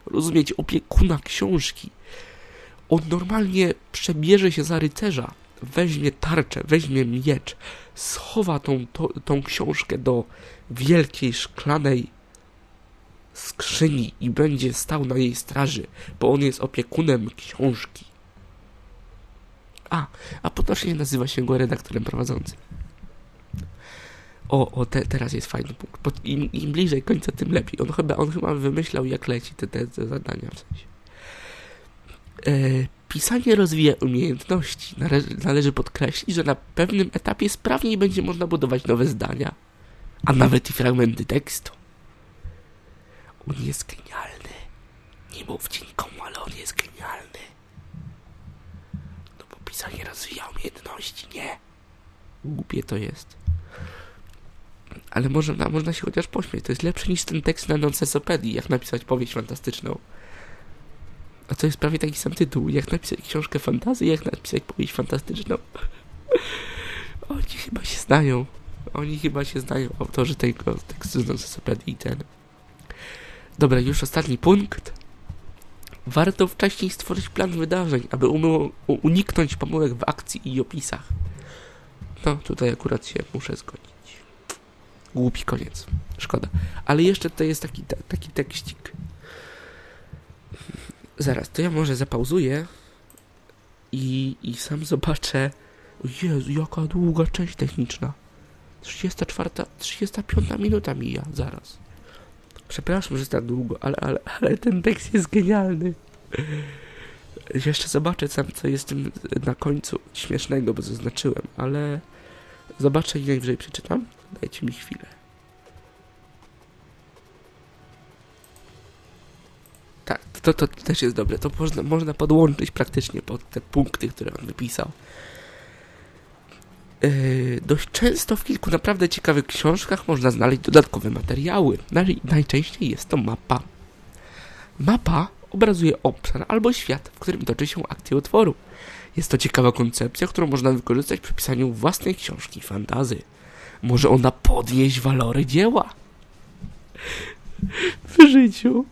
Speaker 1: Rozumiecie, opiekuna książki. On normalnie przebierze się za rycerza, weźmie tarczę, weźmie miecz, schowa tą, tą książkę do wielkiej szklanej skrzyni i będzie stał na jej straży, bo on jest opiekunem książki. A, a potocznie nazywa się go redaktorem prowadzącym. O, o te, teraz jest fajny punkt. Im, Im, bliżej końca, tym lepiej. On chyba, on chyba wymyślał, jak leci te, te, te zadania w sensie. E, pisanie rozwija umiejętności. Należy, należy podkreślić, że na pewnym etapie sprawniej będzie można budować nowe zdania, a nawet i fragmenty tekstu. On jest genialny. Nie mówcie nikomu, ale on jest genialny. No bo pisanie rozwija umiejętności, nie? Głupie to jest. Ale można, można się chociaż pośmiać. To jest lepsze niż ten tekst na nonsensopedii, jak napisać powieść fantastyczną. A to jest prawie taki sam tytuł, jak napisać książkę fantazy, jak napisać powieść fantastyczną. (laughs) Oni chyba się znają. Oni chyba się znają, autorzy tego tekstu z nonsensopedii i ten. Dobra, już ostatni punkt. Warto wcześniej stworzyć plan wydarzeń, aby uniknąć pomyłek w akcji i opisach. No, tutaj akurat się muszę zgodzić. Głupi koniec. Szkoda. Ale jeszcze tutaj jest taki, taki tekścik. Zaraz, to ja może zapauzuję i, i sam zobaczę, Jezu, jaka długa część techniczna. 34, 35 minuta mija, zaraz. Przepraszam, że tak długo, ale, ale, ale ten tekst jest genialny. Jeszcze zobaczę sam, co jest na końcu śmiesznego, bo zaznaczyłem, ale zobaczę i najwyżej przeczytam. Dajcie mi chwilę. Tak, to, to też jest dobre. To można, można podłączyć praktycznie pod te punkty, które on wypisał. Yy, dość często w kilku naprawdę ciekawych książkach można znaleźć dodatkowe materiały. Naj, najczęściej jest to mapa. Mapa obrazuje obszar albo świat, w którym toczy się akcja utworu. Jest to ciekawa koncepcja, którą można wykorzystać przy pisaniu własnej książki fantazy. Może ona podnieść walory dzieła. W życiu.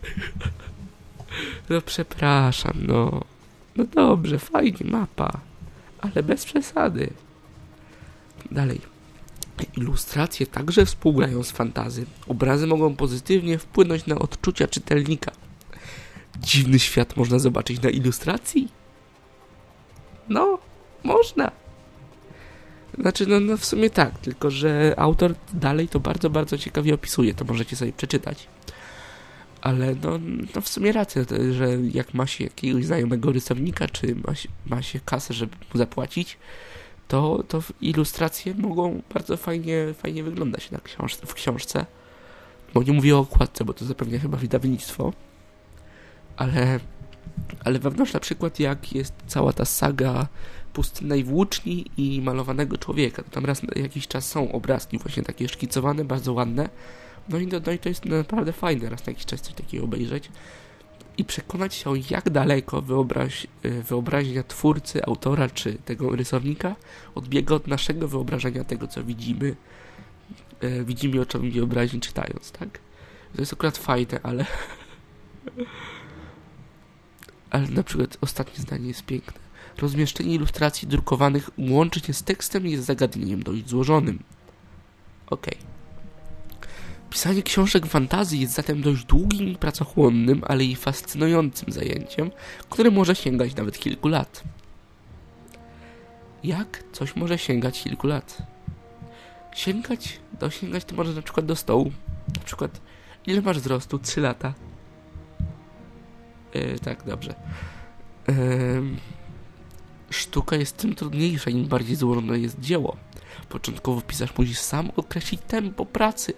Speaker 1: No przepraszam, no. No dobrze, fajnie, mapa. Ale bez przesady. Dalej. Ilustracje także współgrają z fantazy. Obrazy mogą pozytywnie wpłynąć na odczucia czytelnika. Dziwny świat można zobaczyć na ilustracji? No, można. Znaczy, no, no w sumie tak, tylko że autor dalej to bardzo, bardzo ciekawie opisuje, to możecie sobie przeczytać. Ale no, no w sumie racja, że jak ma się jakiegoś znajomego rysownika, czy ma się, ma się kasę, żeby mu zapłacić, to, to ilustracje mogą bardzo fajnie, fajnie wyglądać na książce, w książce. Bo nie mówię o okładce, bo to zapewnia chyba wydawnictwo. Ale, ale wewnątrz na przykład jak jest cała ta saga pustynnej włóczni i malowanego człowieka. To tam raz jakiś czas są obrazki właśnie takie szkicowane, bardzo ładne. No i, no, no i to jest naprawdę fajne raz na jakiś czas coś takiego obejrzeć i przekonać się, jak daleko wyobraź, e, wyobraźnia twórcy, autora czy tego rysownika odbiega od naszego wyobrażenia tego, co widzimy. E, widzimy oczami wyobraźni czytając, tak? To jest akurat fajne, ale... (laughs) ale na przykład ostatnie zdanie jest piękne. Rozmieszczenie ilustracji drukowanych łączy się z tekstem jest zagadnieniem dość złożonym. Okej. Okay. Pisanie książek fantazji jest zatem dość długim i pracochłonnym, ale i fascynującym zajęciem, które może sięgać nawet kilku lat. Jak coś może sięgać kilku lat? Sięgać, dosięgać to może na przykład do stołu. Na przykład, ile masz wzrostu? 3 lata. Yy, tak, dobrze. Yy, sztuka jest tym trudniejsza, im bardziej złożone jest dzieło. Początkowo pisarz musi sam określić tempo pracy,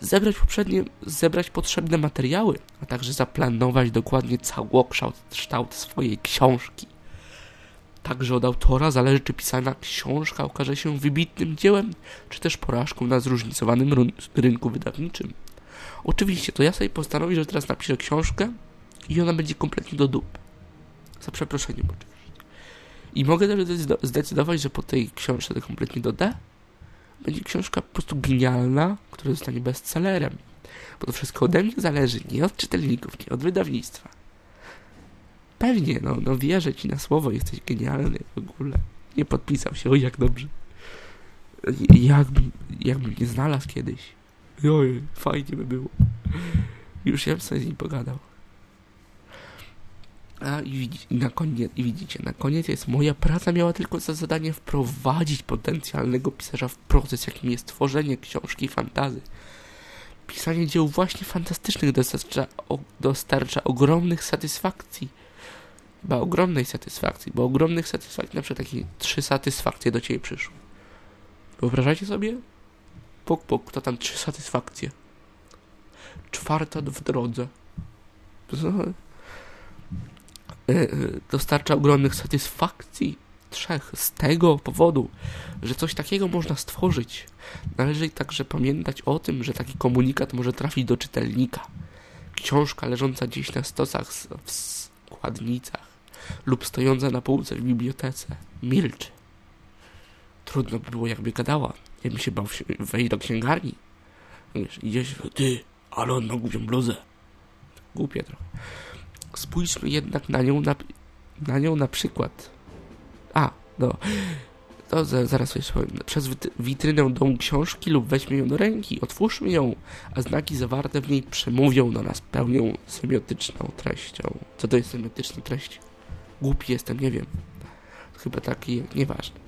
Speaker 1: zebrać, poprzednie, zebrać potrzebne materiały, a także zaplanować dokładnie całokształt kształt swojej książki. Także od autora zależy, czy pisana książka okaże się wybitnym dziełem, czy też porażką na zróżnicowanym rynku wydawniczym. Oczywiście, to ja sobie postanowię, że teraz napiszę książkę i ona będzie kompletnie do dup. Za przeproszeniem oczywiście. I mogę też zdecydować, że po tej książce to kompletnie do D będzie książka po prostu genialna, która zostanie bestsellerem. Bo to wszystko ode mnie zależy, nie od czytelników, nie od wydawnictwa. Pewnie, no, no wierzę ci na słowo, jesteś genialny w ogóle. Nie podpisał się, o jak dobrze. Jakbym, jakbym nie znalazł kiedyś. Oj, fajnie by było. Już ja bym sobie z nim pogadał. A i, na koniec, i widzicie, na koniec jest moja praca miała tylko za zadanie wprowadzić potencjalnego pisarza w proces, jakim jest tworzenie książki fantazy. Pisanie dzieł właśnie fantastycznych dostarcza, o, dostarcza ogromnych satysfakcji. Chyba ogromnej satysfakcji, bo ogromnych satysfakcji, na przykład takie trzy satysfakcje do ciebie przyszły. Wyobrażacie sobie? Puk, puk, to tam trzy satysfakcje. Czwarta w drodze. E, dostarcza ogromnych satysfakcji trzech z tego powodu, że coś takiego można stworzyć. Należy także pamiętać o tym, że taki komunikat może trafić do czytelnika. Książka leżąca gdzieś na stosach w składnicach lub stojąca na półce w bibliotece milczy. Trudno by było jakby gadała. Jakby się bał wejść do księgarni. Wiesz, idziesz, ty, ale on ma głupią bluzę. Głupie trochę. Spójrzmy jednak na nią na, na nią na przykład. A, no. To zaraz sobie powiem. Przez witrynę domu książki lub weźmy ją do ręki, otwórzmy ją, a znaki zawarte w niej przemówią do nas pełnią semiotyczną treścią. Co to jest semiotyczna treść? Głupi jestem, nie wiem. Chyba taki, nieważne.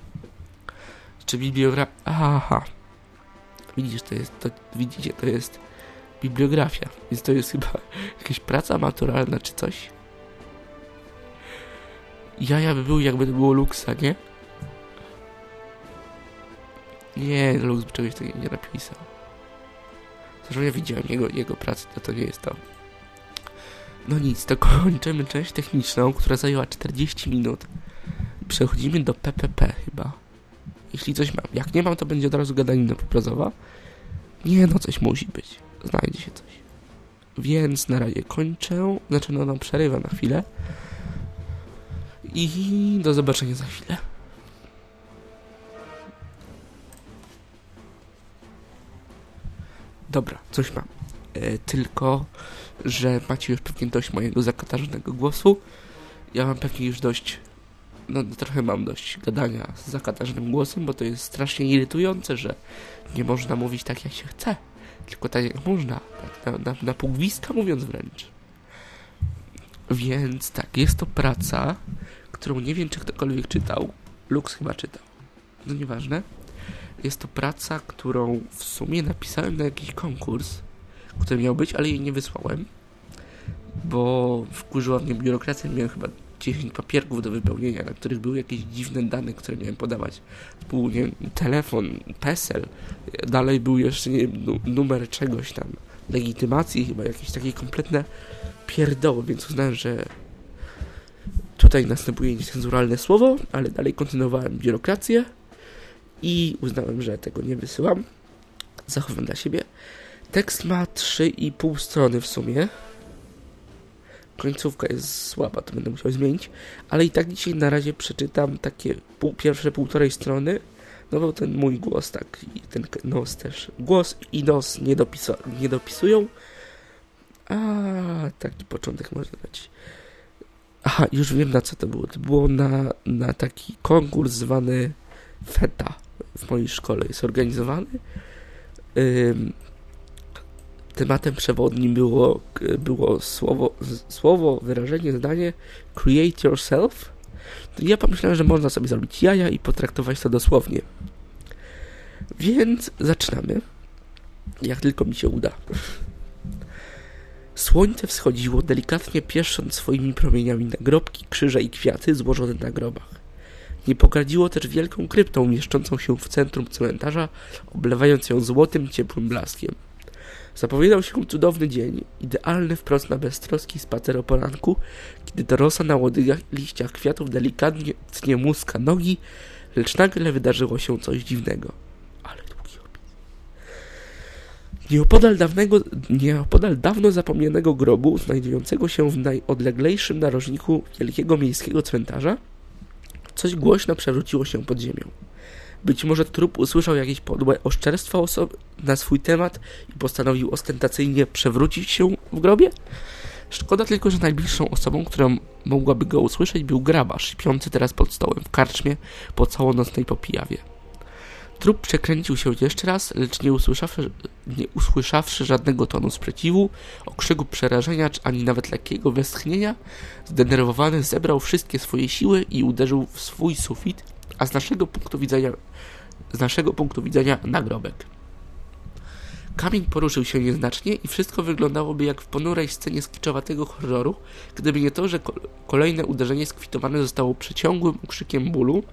Speaker 1: Czy bibliografia... Aha. Widzisz, to jest... To, widzicie, to jest bibliografia. Więc to jest chyba jakaś praca maturalna czy coś. Jaja by był jakby to było Luxa, nie? Nie, Lux by czegoś takiego nie napisał. Zresztą ja widziałem jego, jego pracę, to, to nie jest to. No nic, to kończymy część techniczną, która zajęła 40 minut. Przechodzimy do PPP chyba. Jeśli coś mam. Jak nie mam, to będzie od razu gadanina poprozowa. Nie, no coś musi być. Znajdzie się coś. Więc na razie kończę. Znaczy, no, no przerywam na chwilę. I do zobaczenia za chwilę. Dobra, coś mam. E, tylko, że macie już pewnie dość mojego zakatarzonego głosu. Ja mam pewnie już dość, no trochę mam dość gadania z zakatarzonym głosem, bo to jest strasznie irytujące, że nie można mówić tak jak się chce, tylko tak jak można, tak na, na, na pół gwizdka mówiąc wręcz. Więc tak, jest to praca, którą nie wiem czy ktokolwiek czytał. Lux chyba czytał. No nieważne. Jest to praca, którą w sumie napisałem na jakiś konkurs, który miał być, ale jej nie wysłałem, bo wkurzyła mnie biurokracja. Miałem chyba 10 papierków do wypełnienia, na których były jakieś dziwne dane, które miałem podawać. Był nie telefon, PESEL, dalej był jeszcze nie numer czegoś tam, legitymacji chyba, jakieś takie kompletne pierdoły, więc uznałem, że tutaj następuje niecenzuralne słowo, ale dalej kontynuowałem biurokrację i uznałem, że tego nie wysyłam. Zachowam dla siebie. Tekst ma 3,5 strony w sumie. Końcówka jest słaba, to będę musiał zmienić, ale i tak dzisiaj na razie przeczytam takie pół, pierwsze półtorej strony. No bo ten mój głos, tak, i ten nos też. Głos i nos nie, dopisa nie dopisują. A taki początek można dać. Aha, już wiem na co to było. To było na, na taki konkurs zwany FETA w mojej szkole jest organizowany. Tematem przewodnim było, było słowo, słowo, wyrażenie, zdanie create yourself. Ja pomyślałem, że można sobie zrobić jaja i potraktować to dosłownie. Więc zaczynamy. Jak tylko mi się uda. Słońce wschodziło, delikatnie pieszcząc swoimi promieniami nagrobki, krzyże i kwiaty złożone na grobach. Nie pogardziło też wielką kryptą mieszczącą się w centrum cmentarza, oblewając ją złotym, ciepłym blaskiem. Zapowiadał się cudowny dzień, idealny wprost na beztroski spacer o poranku, kiedy ta rosa na łodygach i liściach kwiatów delikatnie tnie muska nogi, lecz nagle wydarzyło się coś dziwnego. Ale długi opis. Nieopodal, dawnego, nieopodal dawno zapomnianego grobu, znajdującego się w najodleglejszym narożniku wielkiego miejskiego cmentarza, Coś głośno przewróciło się pod ziemią. Być może trup usłyszał jakieś podłe oszczerstwo osoby na swój temat i postanowił ostentacyjnie przewrócić się w grobie? Szkoda tylko, że najbliższą osobą, która mogłaby go usłyszeć, był grabarz, śpiący teraz pod stołem w karczmie po całonocnej popijawie. Trup przekręcił się jeszcze raz, lecz nie usłyszawszy, nie usłyszawszy żadnego tonu sprzeciwu, okrzyku przerażenia, czy ani nawet lekkiego westchnienia, zdenerwowany zebrał wszystkie swoje siły i uderzył w swój sufit, a z naszego punktu widzenia, z naszego punktu widzenia nagrobek. Kamień poruszył się nieznacznie i wszystko wyglądałoby jak w ponurej scenie skiczowatego horroru, gdyby nie to, że kolejne uderzenie skwitowane zostało przeciągłym okrzykiem bólu,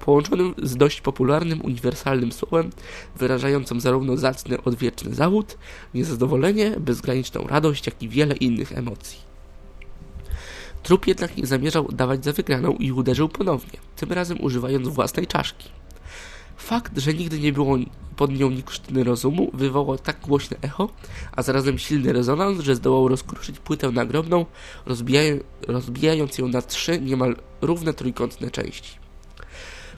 Speaker 1: połączonym z dość popularnym, uniwersalnym słowem, wyrażającym zarówno zacny, odwieczny zawód, niezadowolenie, bezgraniczną radość, jak i wiele innych emocji. Trup jednak nie zamierzał dawać za wygraną i uderzył ponownie, tym razem używając własnej czaszki. Fakt, że nigdy nie było pod nią ni krztyny rozumu, wywołał tak głośne echo, a zarazem silny rezonans, że zdołał rozkruszyć płytę nagrobną, rozbijając ją na trzy niemal równe trójkątne części.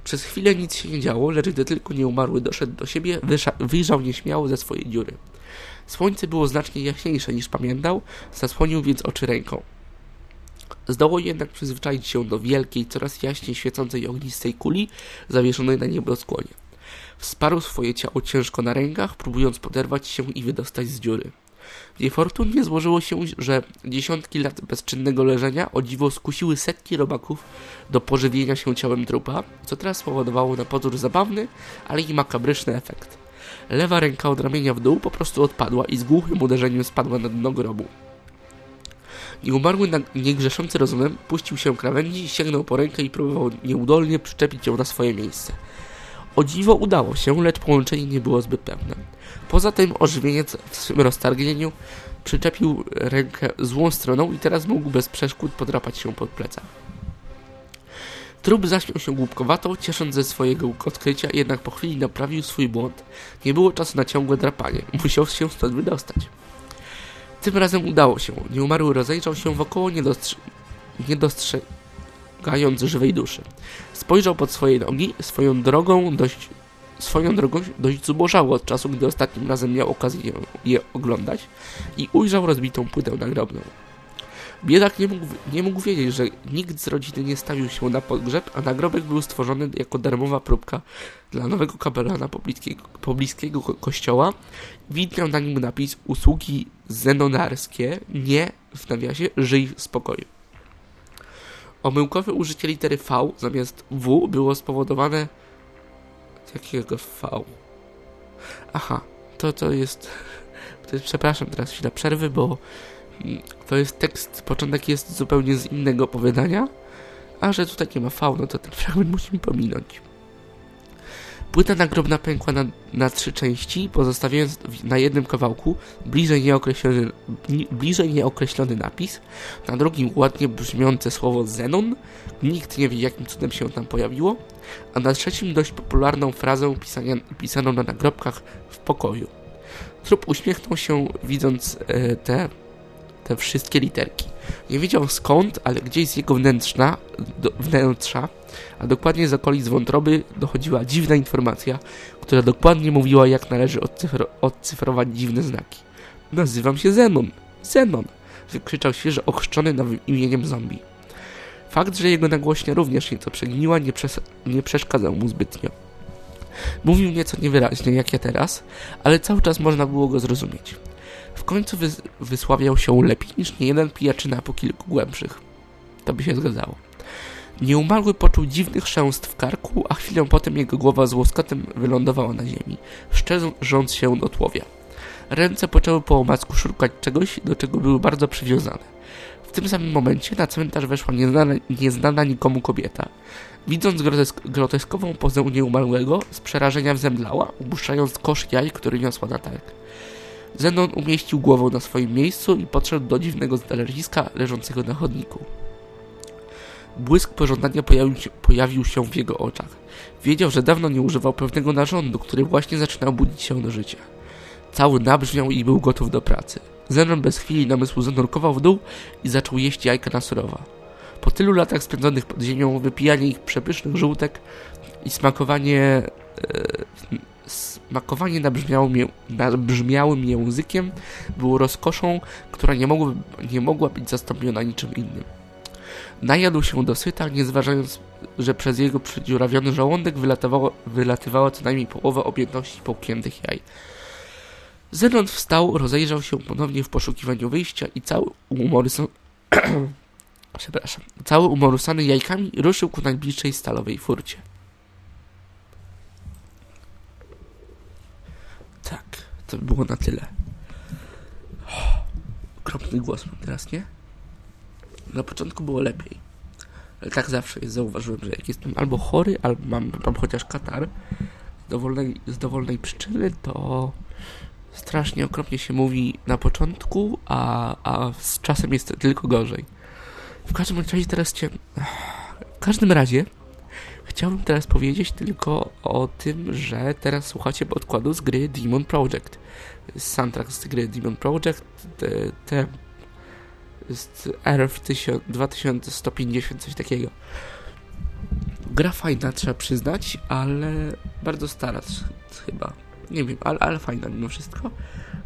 Speaker 1: Przez chwilę nic się nie działo, lecz gdy tylko nieumarły doszedł do siebie, wyjrzał nieśmiało ze swojej dziury. Słońce było znacznie jaśniejsze niż pamiętał, zasłonił więc oczy ręką. Zdołał jednak przyzwyczaić się do wielkiej, coraz jaśniej świecącej ognistej kuli zawieszonej na nieboskłonie. Wsparł swoje ciało ciężko na rękach, próbując poderwać się i wydostać z dziury. Niefortunnie złożyło się, że dziesiątki lat bezczynnego leżenia o dziwo skusiły setki robaków do pożywienia się ciałem trupa, co teraz spowodowało na pozór zabawny, ale i makabryczny efekt. Lewa ręka od ramienia w dół po prostu odpadła i z głuchym uderzeniem spadła na dno grobu. Nieumarły, niegrzeszący rozumem, puścił się krawędzi, sięgnął po rękę i próbował nieudolnie przyczepić ją na swoje miejsce. O dziwo udało się, lecz połączenie nie było zbyt pewne. Poza tym ożywieniec w swym roztargnieniu przyczepił rękę złą stroną i teraz mógł bez przeszkód podrapać się pod plecach. Trup zaśmiał się głupkowato, ciesząc ze swojego odkrycia, jednak po chwili naprawił swój błąd. Nie było czasu na ciągłe drapanie. Musiał się stąd wydostać. Tym razem udało się. Nieumarły rozejrzał się wokoło, nie, dostrze dostrzegając żywej duszy. Spojrzał pod swoje nogi, swoją drogą dość swoją drogą dość zubożało od czasu, gdy ostatnim razem miał okazję je oglądać i ujrzał rozbitą płytę nagrobną. Biedak nie mógł, nie mógł wiedzieć, że nikt z rodziny nie stawił się na pogrzeb, a nagrobek był stworzony jako darmowa próbka dla nowego kapelana pobliskiego, pobliskiego kościoła. Widniał na nim napis usługi zenonarskie, nie w nawiasie żyj w spokoju. Omyłkowe użycie litery V zamiast W było spowodowane jakiego V? Aha, to to jest... Przepraszam teraz chwilę przerwy, bo to jest tekst, początek jest zupełnie z innego opowiadania, a że tutaj nie ma V, no to ten fragment musimy pominąć. Płyta nagrobna pękła na, na trzy części, pozostawiając na jednym kawałku bliżej nieokreślony, bliżej nieokreślony napis, na drugim ładnie brzmiące słowo Zenon, nikt nie wie jakim cudem się tam pojawiło, a na trzecim dość popularną frazę pisania, pisaną na nagrobkach w pokoju. Trup uśmiechnął się, widząc e, te te wszystkie literki. Nie wiedział skąd, ale gdzieś z jego wnętrza, do, wnętrza, a dokładnie z okolic wątroby dochodziła dziwna informacja, która dokładnie mówiła jak należy odcyfro odcyfrować dziwne znaki. Nazywam się Zenon. Zenon! Wykrzyczał świeżo ochrzczony nowym imieniem zombie. Fakt, że jego nagłośnia również nieco przegniła, nie, nie przeszkadzał mu zbytnio. Mówił nieco niewyraźnie, jak ja teraz, ale cały czas można było go zrozumieć. W końcu wys wysławiał się lepiej niż niejeden pijaczyna po kilku głębszych. To by się zgadzało. Nieumarły poczuł dziwny chrzęst w karku, a chwilę potem jego głowa z łoskotem wylądowała na ziemi, szczerząc się do tłowia. Ręce poczęły po omacku szukać czegoś, do czego były bardzo przywiązane. W tym samym momencie na cmentarz weszła nieznana, nieznana nikomu kobieta. Widząc grotesk groteskową pozę nieumarłego, z przerażenia wzemdlała, upuszczając kosz jaj, który niosła na targ. Zenon umieścił głowę na swoim miejscu i podszedł do dziwnego znaleziska leżącego na chodniku. Błysk pożądania pojawił się, pojawił się w jego oczach. Wiedział, że dawno nie używał pewnego narządu, który właśnie zaczynał budzić się do życia. Cały nabrzmiał i był gotów do pracy. Zenon bez chwili namysłu zanurkował w dół i zaczął jeść jajka na surowa. Po tylu latach spędzonych pod ziemią, wypijanie ich przepysznych żółtek i smakowanie e, Smakowanie nabrzmiałym, językiem było rozkoszą, która nie, mogła, nie mogła być zastąpiona niczym innym. Najadł się dosyta, nie zważając, że przez jego przedziurawiony żołądek wylatywała co najmniej połowa objętości połkniętych jaj. Zenon wstał, rozejrzał się ponownie w poszukiwaniu wyjścia i cały umorysany, (clears throat) przepraszam, cały umorusany jajkami ruszył ku najbliższej stalowej furcie. To by było na tyle. Okropny głos mam teraz, nie? Na początku było lepiej. Ale tak zawsze jest. Zauważyłem, że jak jestem albo chory, albo mam, mam chociaż katar z dowolnej, z dowolnej przyczyny, to strasznie okropnie się mówi na początku, a, a z czasem jest tylko gorzej. W każdym razie teraz cię... W każdym razie Chciałbym teraz powiedzieć tylko o tym, że teraz słuchacie podkładu z gry Demon Project. Soundtrack z gry Demon Project, te, RF 2150, coś takiego. Gra fajna, trzeba przyznać, ale bardzo stara chyba. Nie wiem, ale, ale fajna mimo wszystko.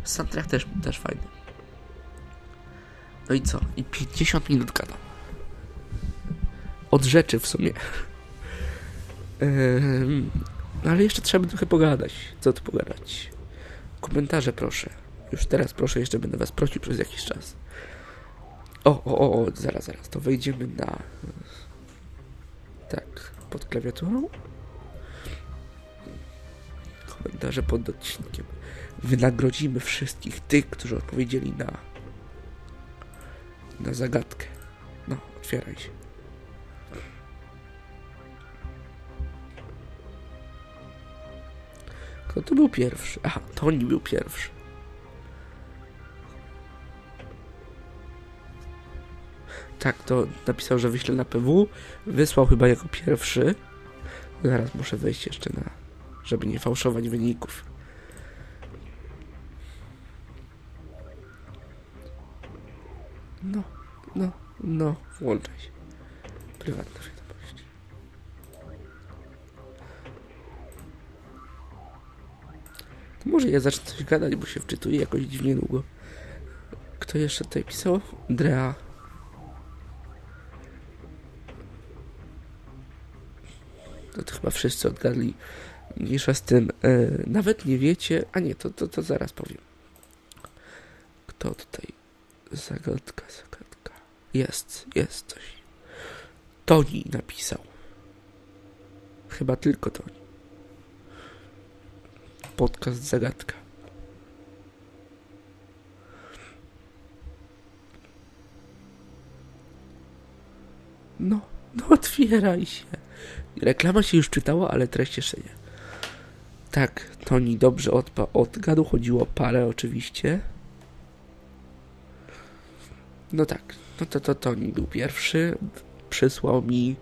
Speaker 1: Soundtrack też, też fajny. No i co? I 50 minut gadam. Od rzeczy w sumie. No ale jeszcze trzeba by trochę pogadać. Co tu pogadać? Komentarze proszę. Już teraz proszę, jeszcze będę was prosił przez jakiś czas. O, o, o, o, zaraz, zaraz, to wejdziemy na... Tak, pod klawiaturą. Komentarze pod odcinkiem. Wynagrodzimy wszystkich tych, którzy odpowiedzieli na... na zagadkę. No, otwieraj się. Kto to był pierwszy? Aha, Toni był pierwszy. Tak, to napisał, że wyśle na PW. Wysłał chyba jako pierwszy. Zaraz muszę wejść jeszcze na... żeby nie fałszować wyników. No, no, no, włączaj się. Może ja zacznę coś gadać, bo się wczytuję jakoś dziwnie długo. Kto jeszcze tutaj pisał? Drea. No to chyba wszyscy odgadli. Mniejsza z tym. E, nawet nie wiecie. A nie, to, to, to zaraz powiem. Kto tutaj? Zagadka, zagadka. Jest, jest coś. Toni napisał. Chyba tylko Toni. Podcast Zagadka. No, no otwieraj się. Reklama się już czytała, ale treść jeszcze nie. Tak, Toni dobrze odpa- odgadł. Chodziło o parę oczywiście. No tak, no to, to Toni był pierwszy. Przysłał mi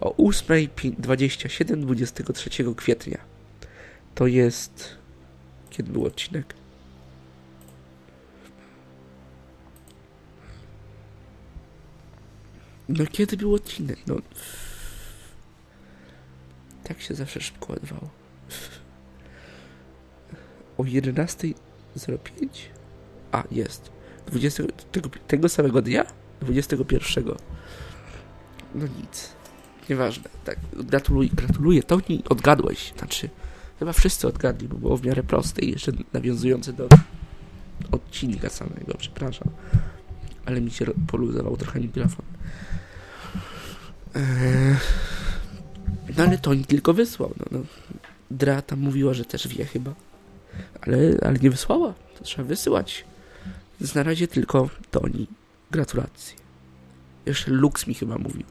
Speaker 1: o 8.27 23 kwietnia. To jest... Kiedy był odcinek? No kiedy był odcinek? No... Tak się zawsze szybko odwało. O 11.05? A, jest. 20, tego, tego samego dnia? 21. No nic. Nieważne. Tak, gratuluję, gratuluję. To nie odgadłeś. Znaczy, chyba wszyscy odgadli, bo było w miarę proste i jeszcze nawiązujące do odcinka samego, przepraszam. Ale mi się poluzował trochę mikrofon. Eee, no ale to nie tylko wysłał. No, no. Dra tam mówiła, że też wie chyba. Ale, ale nie wysłała. To trzeba wysyłać. Więc na razie tylko Toni. Gratulacje. Jeszcze Lux mi chyba mówił.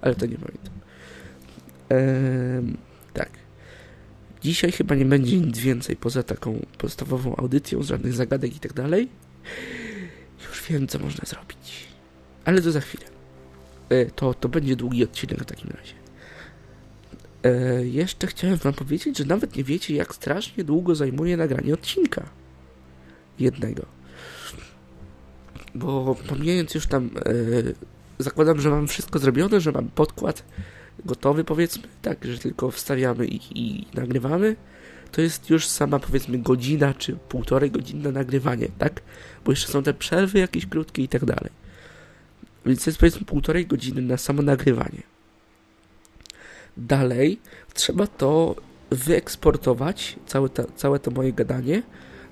Speaker 1: Ale to nie pamiętam. Tak. Dzisiaj chyba nie będzie nic więcej poza taką podstawową audycją, żadnych zagadek i tak dalej. Już wiem, co można zrobić. Ale to za chwilę. E, to, to będzie długi odcinek w takim razie. E, jeszcze chciałem wam powiedzieć, że nawet nie wiecie, jak strasznie długo zajmuje nagranie odcinka. Jednego. Bo pomijając już tam, e, zakładam, że mam wszystko zrobione, że mam podkład gotowy, powiedzmy, tak, że tylko wstawiamy i, i nagrywamy, to jest już sama, powiedzmy, godzina czy półtorej godziny na nagrywanie, tak? Bo jeszcze są te przerwy jakieś krótkie i tak dalej. Więc to jest, powiedzmy, półtorej godziny na samo nagrywanie. Dalej trzeba to wyeksportować, całe, ta, całe to moje gadanie,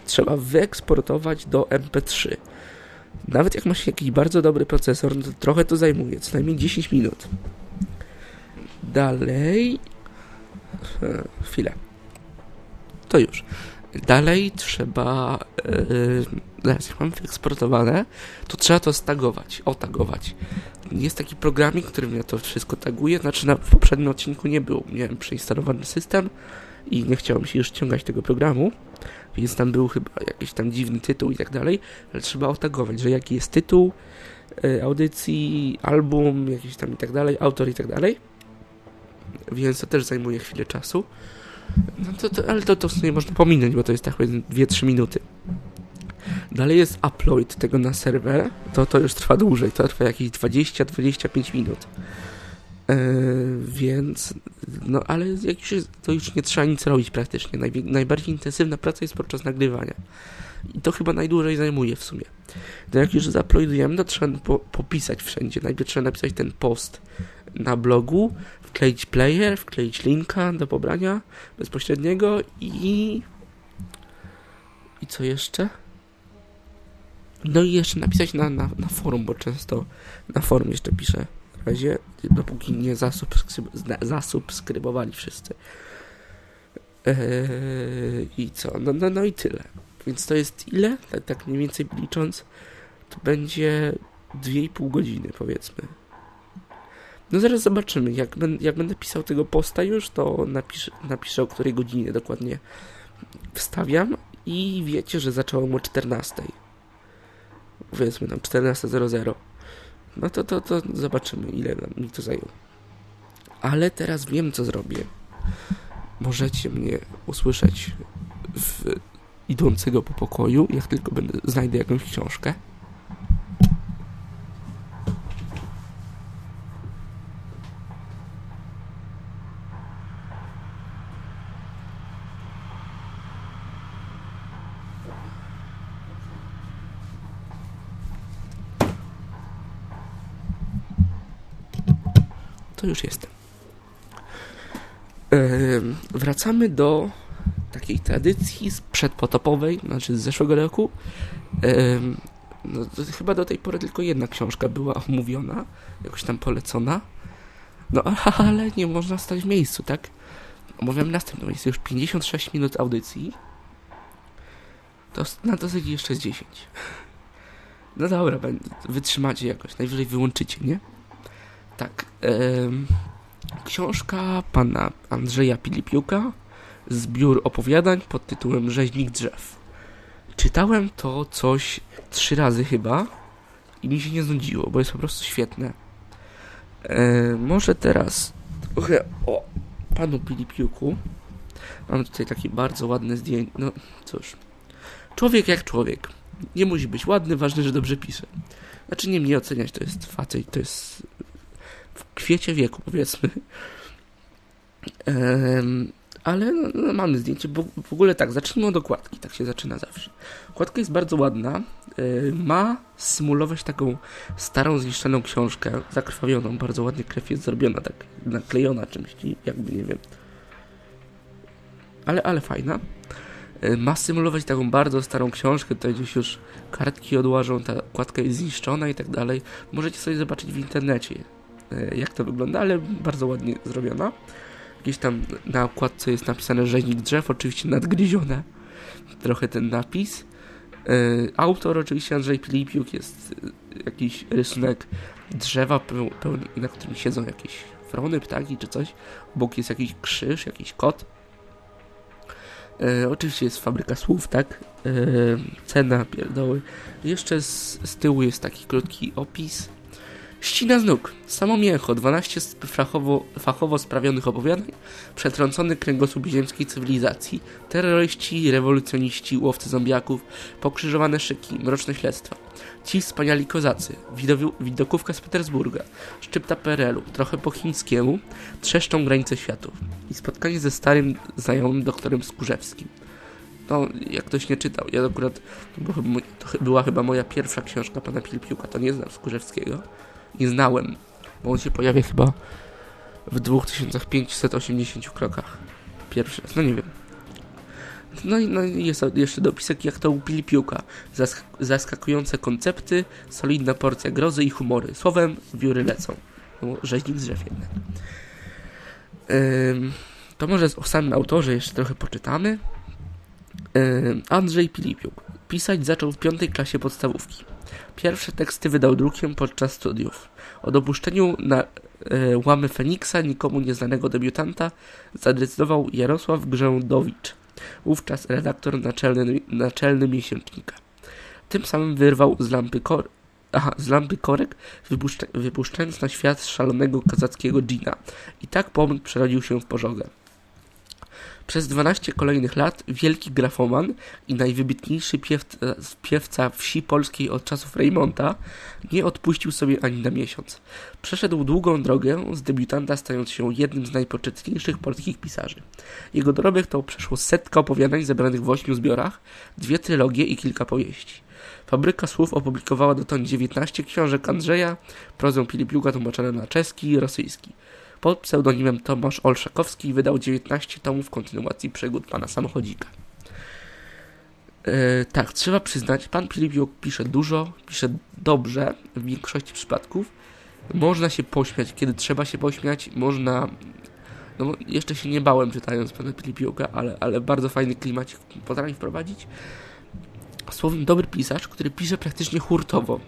Speaker 1: trzeba wyeksportować do MP3. Nawet jak masz jakiś bardzo dobry procesor, no to trochę to zajmuje, co najmniej 10 minut. Dalej. E, chwilę. To już. Dalej trzeba. Yy, jak mam wyeksportowane, to trzeba to stagować, otagować. Jest taki programik, który mnie to wszystko taguje. Znaczy, na, w poprzednim odcinku nie był. Miałem przeinstalowany system i nie chciałem się już ściągać tego programu, więc tam był chyba jakiś tam dziwny tytuł i tak dalej, ale trzeba otagować, że jaki jest tytuł y, audycji, album, jakiś tam i tak dalej, autor i tak dalej. Więc to też zajmuje chwilę czasu. No to, to, ale to, to w sumie można pominąć, bo to jest tak 2-3 minuty. Dalej jest upload tego na serwer, to, to już trwa dłużej, to trwa jakieś 20-25 minut. Yy, więc, no ale jak już to już nie trzeba nic robić praktycznie. Naj, najbardziej intensywna praca jest podczas nagrywania. I to chyba najdłużej zajmuje w sumie. No jak już zaploidujemy, to trzeba po, popisać wszędzie. Najpierw trzeba napisać ten post na blogu, wkleić player, wkleić linka do pobrania bezpośredniego i... I co jeszcze? No i jeszcze napisać na, na, na forum, bo często na forum jeszcze piszę razie, dopóki nie zasubskryb zasubskrybowali wszyscy. Eee, I co? No, no, no i tyle. Więc to jest ile? Tak, tak mniej więcej licząc, to będzie 2,5 godziny powiedzmy. No zaraz zobaczymy. Jak, ben, jak będę pisał tego posta już, to napiszę, napiszę o której godzinie dokładnie wstawiam i wiecie, że zacząłem o 14. Powiedzmy tam 14.00. No to, to, to zobaczymy, ile mi to zajęło. Ale teraz wiem, co zrobię. Możecie mnie usłyszeć w idącego po pokoju, jak tylko będę, znajdę jakąś książkę. To już jestem. wracamy do takiej tradycji przedpotopowej, znaczy z zeszłego roku. no, chyba do tej pory tylko jedna książka była omówiona, jakoś tam polecona. No (laughs) ale nie można stać w miejscu, tak? Omawiam następną, jest już 56 minut audycji. To na dosyć jeszcze z 10. No dobra, wytrzymacie jakoś, najwyżej wyłączycie, nie? Tak. książka pana Andrzeja Pilipiuka, zbiór opowiadań pod tytułem Rzeźnik drzew. Czytałem to coś trzy razy chyba i mi się nie znudziło, bo jest po prostu świetne. Może teraz trochę o panu Pilipiuku. Mam tutaj takie bardzo ładne zdjęcie. No cóż. Człowiek jak człowiek. Nie musi być ładny, ważne, że dobrze pisze. Znaczy nie mnie oceniać, to jest facet, to jest w kwiecie wieku, powiedzmy. Um, ale no, no, mamy zdjęcie, bo w ogóle tak, zacznijmy od okładki, tak się zaczyna zawsze. Okładka jest bardzo ładna, yy, ma symulować taką starą, zniszczoną książkę, zakrwawioną, bardzo ładnie krew jest zrobiona, tak naklejona czymś, jakby nie wiem. Ale, ale fajna. Yy, ma symulować taką bardzo starą książkę, tutaj gdzieś już kartki odłażą, ta okładka jest zniszczona i tak dalej. Możecie sobie zobaczyć w internecie, jak to wygląda, ale bardzo ładnie zrobiona. Gdzieś tam na okładce jest napisane rzeźnik drzew, oczywiście nadgryzione trochę ten napis. Yy, autor oczywiście Andrzej Pilipiuk jest yy, jakiś rysunek drzewa, pełni, na którym siedzą jakieś frony, ptaki czy coś. Obok jest jakiś krzyż, jakiś kot. Yy, oczywiście jest fabryka słów, tak? cena, pierdoły. Jeszcze z, z tyłu jest taki krótki opis Ścina z nóg. Samo mięcho, 12 fachowo, fachowo sprawionych opowiadań, przetrącony kręgosłup ziemskiej cywilizacji, terroryści, rewolucjoniści, łowcy zombiaków, pokrzyżowane szyki, mroczne śledztwa. Ci wspaniali kozacy, widokówka z Petersburga, szczypta PRL-u, trochę po chińskiemu, trzeszczą granice światów. I spotkanie ze starym znajomym doktorem Skurzewskim. No, jak ktoś nie czytał, ja akurat, to była chyba moja pierwsza książka pana Pilpiuka, to nie znam Skurzewskiego nie znałem, bo on się pojawia chyba w 2580 krokach. Pierwszy raz, no nie wiem. No i no jest jeszcze dopisek jak to u Pilipiuka. Zask zaskakujące koncepty, solidna porcja grozy i humory. Słowem, wióry lecą. No, rzeźnik drzew jednak. Ym, to może o samym autorze jeszcze trochę poczytamy. Ym, Andrzej Pilipiuk. Pisać zaczął w piątej klasie podstawówki. Pierwsze teksty wydał drukiem podczas studiów. O dopuszczeniu na e, łamy Feniksa nikomu nieznanego debiutanta zadecydował Jarosław Grzędowicz, wówczas redaktor naczelny, naczelny miesięcznika. Tym samym wyrwał z lampy, kor aha, z lampy korek, wypuszcza wypuszczając na świat szalonego kazackiego dżina. I tak pomysł przerodził się w pożogę. Przez 12 kolejnych lat wielki grafoman i najwybitniejszy piewca, piewca wsi polskiej od czasów Reymonta nie odpuścił sobie ani na miesiąc. Przeszedł długą drogę z debiutanta stając się jednym z najpoczytniejszych polskich pisarzy. Jego dorobek to przeszło setka opowiadań zebranych w ośmiu zbiorach, dwie trylogie i kilka powieści. Fabryka Słów opublikowała dotąd 19 książek Andrzeja, prozą Pilipiuka tłumaczone na czeski i rosyjski. Pod pseudonimem Tomasz Olszakowski wydał 19 tomów kontynuacji przygód pana samochodzika. E, tak, trzeba przyznać, pan Filipiuk pisze dużo, pisze dobrze w większości przypadków. Można się pośmiać, kiedy trzeba się pośmiać, można... No, jeszcze się nie bałem czytając pana Filipiuka, ale, ale bardzo fajny klimat potrafi wprowadzić. Słowem, dobry pisarz, który pisze praktycznie hurtowo,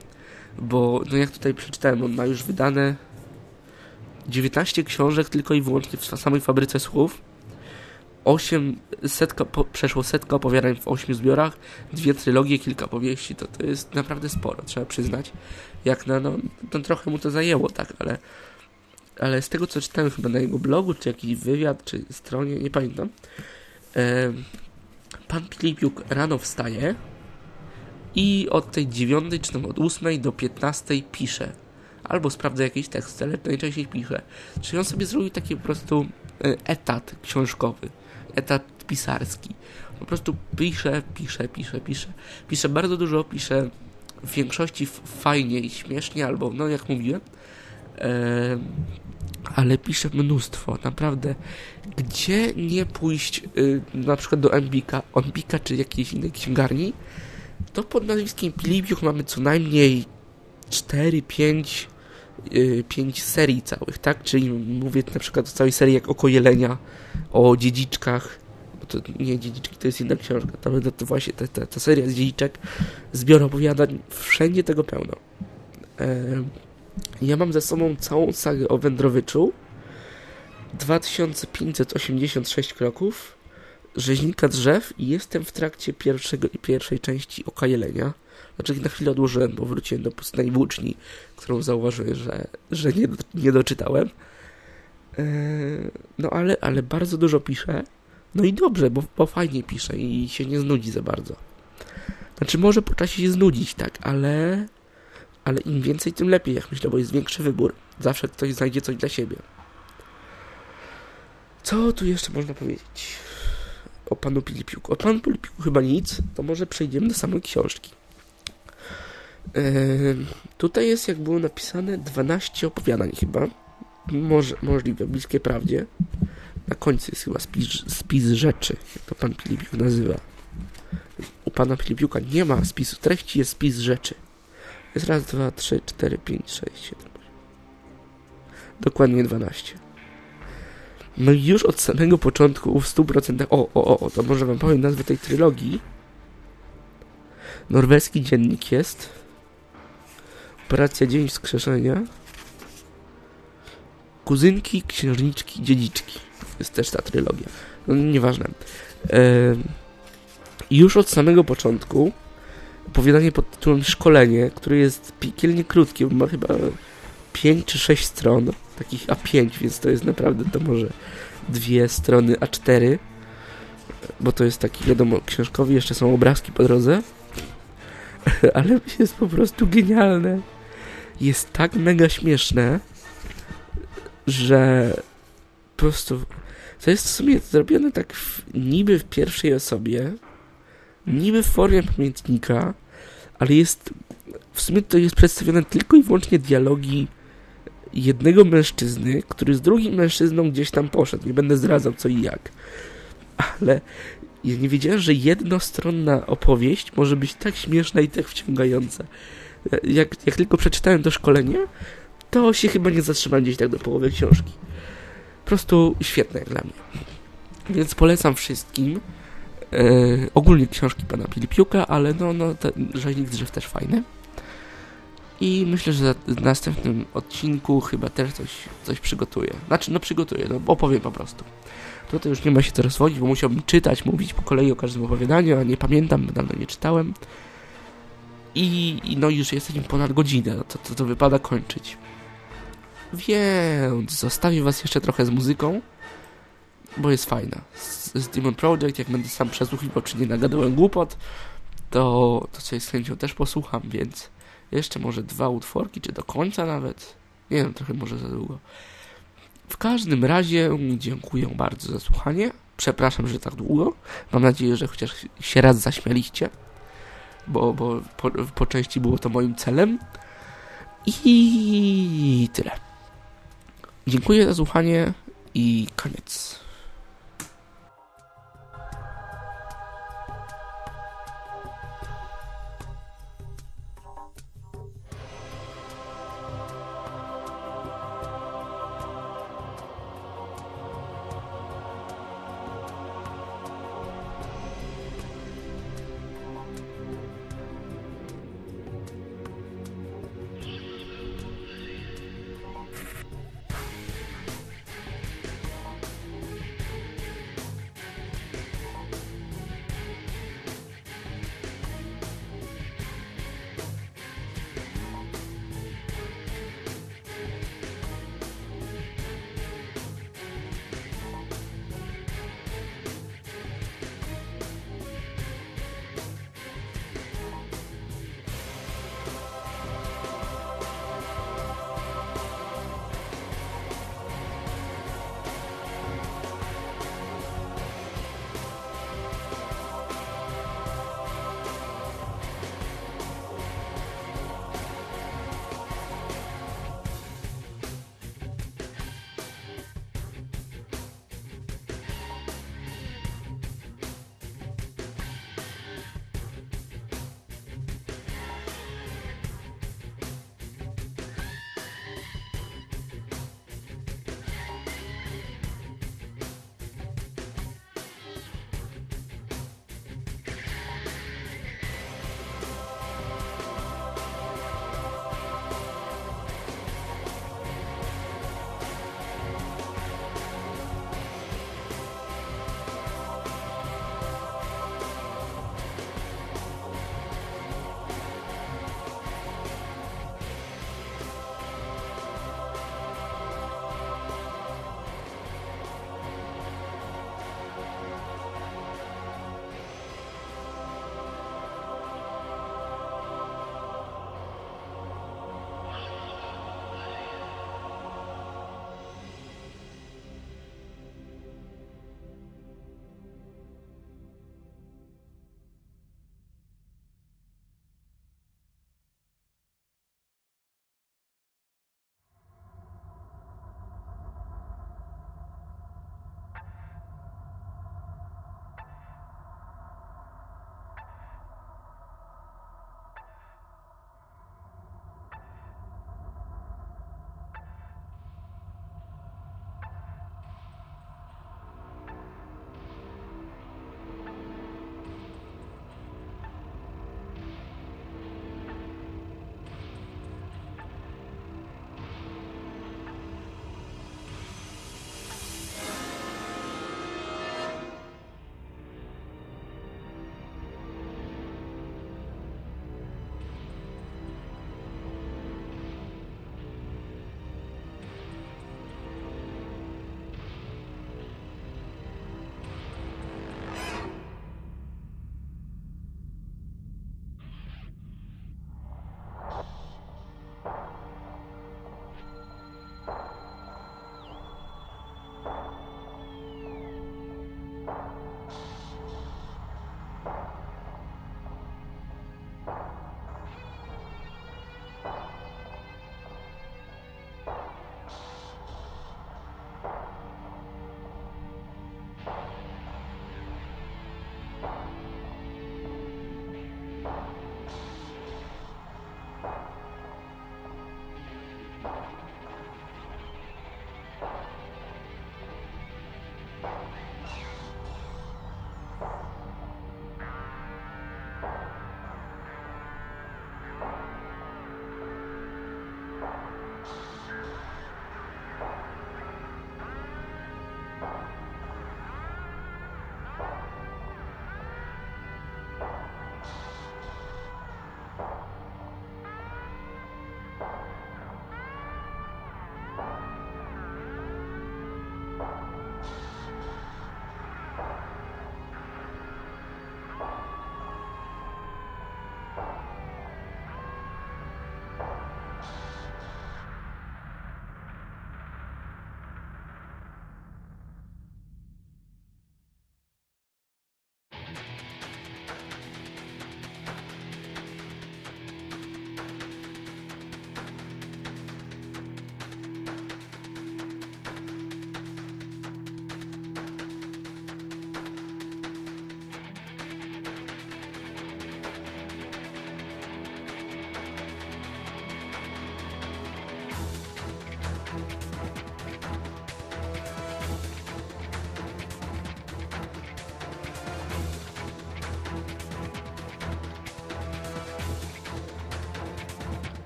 Speaker 1: bo no jak tutaj przeczytałem, on ma już wydane 19 książek tylko i wyłącznie w samej fabryce słów 8, setka, po, przeszło setka opowiadań w 8 zbiorach, dwie trylogie, kilka powieści, to, to jest naprawdę sporo, trzeba przyznać. Jak na, no, to trochę mu to zajęło, tak, ale, ale z tego, co czytałem chyba na jego blogu, czy jakiś wywiad, czy stronie, nie pamiętam, e, pan Filipiuk rano wstaje i od tej 9, czy tam od 8 do 15 pisze. Albo sprawdza jakiś tekst, ale najczęściej pisze. Czyli on sobie zrobił taki po prostu e, etat książkowy etat pisarski. Po prostu pisze, pisze, pisze, pisze. Pisze bardzo dużo, pisze w większości fajnie i śmiesznie, albo no jak mówiłem, e, ale pisze mnóstwo, naprawdę. Gdzie nie pójść y, na przykład do Embika, Embika czy jakiejś innej księgarni, to pod nazwiskiem Pilipiuch mamy co najmniej 4, 5 y, pięć serii całych, tak? Czyli mówię na przykład o całej serii jak Oko Jelenia, o dziedziczkach, to nie dziedziczki, to jest inna książka, to, to, właśnie ta, ta, ta, seria z dziedziczek, zbiór opowiadań, wszędzie tego pełno. E, ja mam ze sobą całą sagę o Wędrowyczu, 2586 kroków, rzeźnika drzew i jestem w trakcie pierwszego, pierwszej części Oka Jelenia. Znaczy na chwilę odłożyłem, bo wróciłem do pustnej włóczni, którą zauważyłem, że, że nie, nie doczytałem. Eee, no ale, ale bardzo dużo pisze. No i dobrze, bo, bo fajnie pisze i się nie znudzi za bardzo. Znaczy może po czasie się znudzić, tak, ale ale im więcej, tym lepiej, jak myślę, bo jest większy wybór. Zawsze ktoś znajdzie coś dla siebie. Co tu jeszcze można powiedzieć o panu Pilipiuku? O panu Pilipiuku chyba nic, to może przejdziemy do samej książki. Yy, tutaj jest, jak było napisane, 12 opowiadań chyba. Może, możliwe, bliskie prawdzie. Na końcu jest chyba spis, spis rzeczy, jak to pan Filipiuk nazywa. U pana Filipiuka nie ma spisu treści, jest spis rzeczy. Jest raz, dwa, trzy, cztery, pięć, sześć, siedem. Dokładnie 12. No i już od samego początku w 100%. O, o, o, to może wam powiem nazwę tej trylogii. Norweski dziennik jest. Operacja Dzień Wskrzeszenia. Kuzynki, księżniczki, dziedziczki. Jest też ta trylogia. No nieważne. E, już od samego początku opowiadanie pod tytułem Szkolenie, które jest piekielnie krótkie, ma chyba 5 czy 6 stron, takich A5, więc to jest naprawdę to może dwie strony A4, bo to jest taki, wiadomo, książkowy, jeszcze są obrazki po drodze, (laughs) ale jest po prostu genialne. Jest tak mega śmieszne, że po prostu to jest w sumie zrobione tak w, niby w pierwszej osobie, niby w formie pamiętnika, ale jest w sumie to jest przedstawione tylko i wyłącznie dialogi jednego mężczyzny, który z drugim mężczyzną gdzieś tam poszedł. Nie będę zdradzał co i jak. Ale ja nie wiedziałem, że jednostronna opowieść może być tak śmieszna i tak wciągająca. Jak, jak tylko przeczytałem to szkolenie, to się chyba nie zatrzymałem gdzieś tak do połowy książki. Po prostu świetne jak dla mnie. Więc polecam wszystkim. E, ogólnie książki pana Filipiuka, ale no, no ten rzeźnik drzew też fajny. I myślę, że w następnym odcinku chyba też coś, coś przygotuję. Znaczy, no przygotuję, no opowiem po prostu. Tutaj już nie ma się co rozwodzić, bo musiałbym czytać, mówić po kolei o każdym opowiadaniu, a nie pamiętam, bo dawno nie czytałem. I, no już jesteśmy ponad godzinę, to, to, to wypada kończyć. Więc zostawię was jeszcze trochę z muzyką, bo jest fajna. Z, z Demon Project, jak będę sam przesłuchiwał, czy nie nagadałem głupot, to, to coś z chęcią też posłucham, więc jeszcze może dwa utworki, czy do końca nawet. Nie wiem, trochę może za długo. W każdym razie dziękuję bardzo za słuchanie. Przepraszam, że tak długo. Mam nadzieję, że chociaż się raz zaśmialiście, bo, bo po, po części było to moim celem. I tyle. Dziękuję za słuchanie i koniec.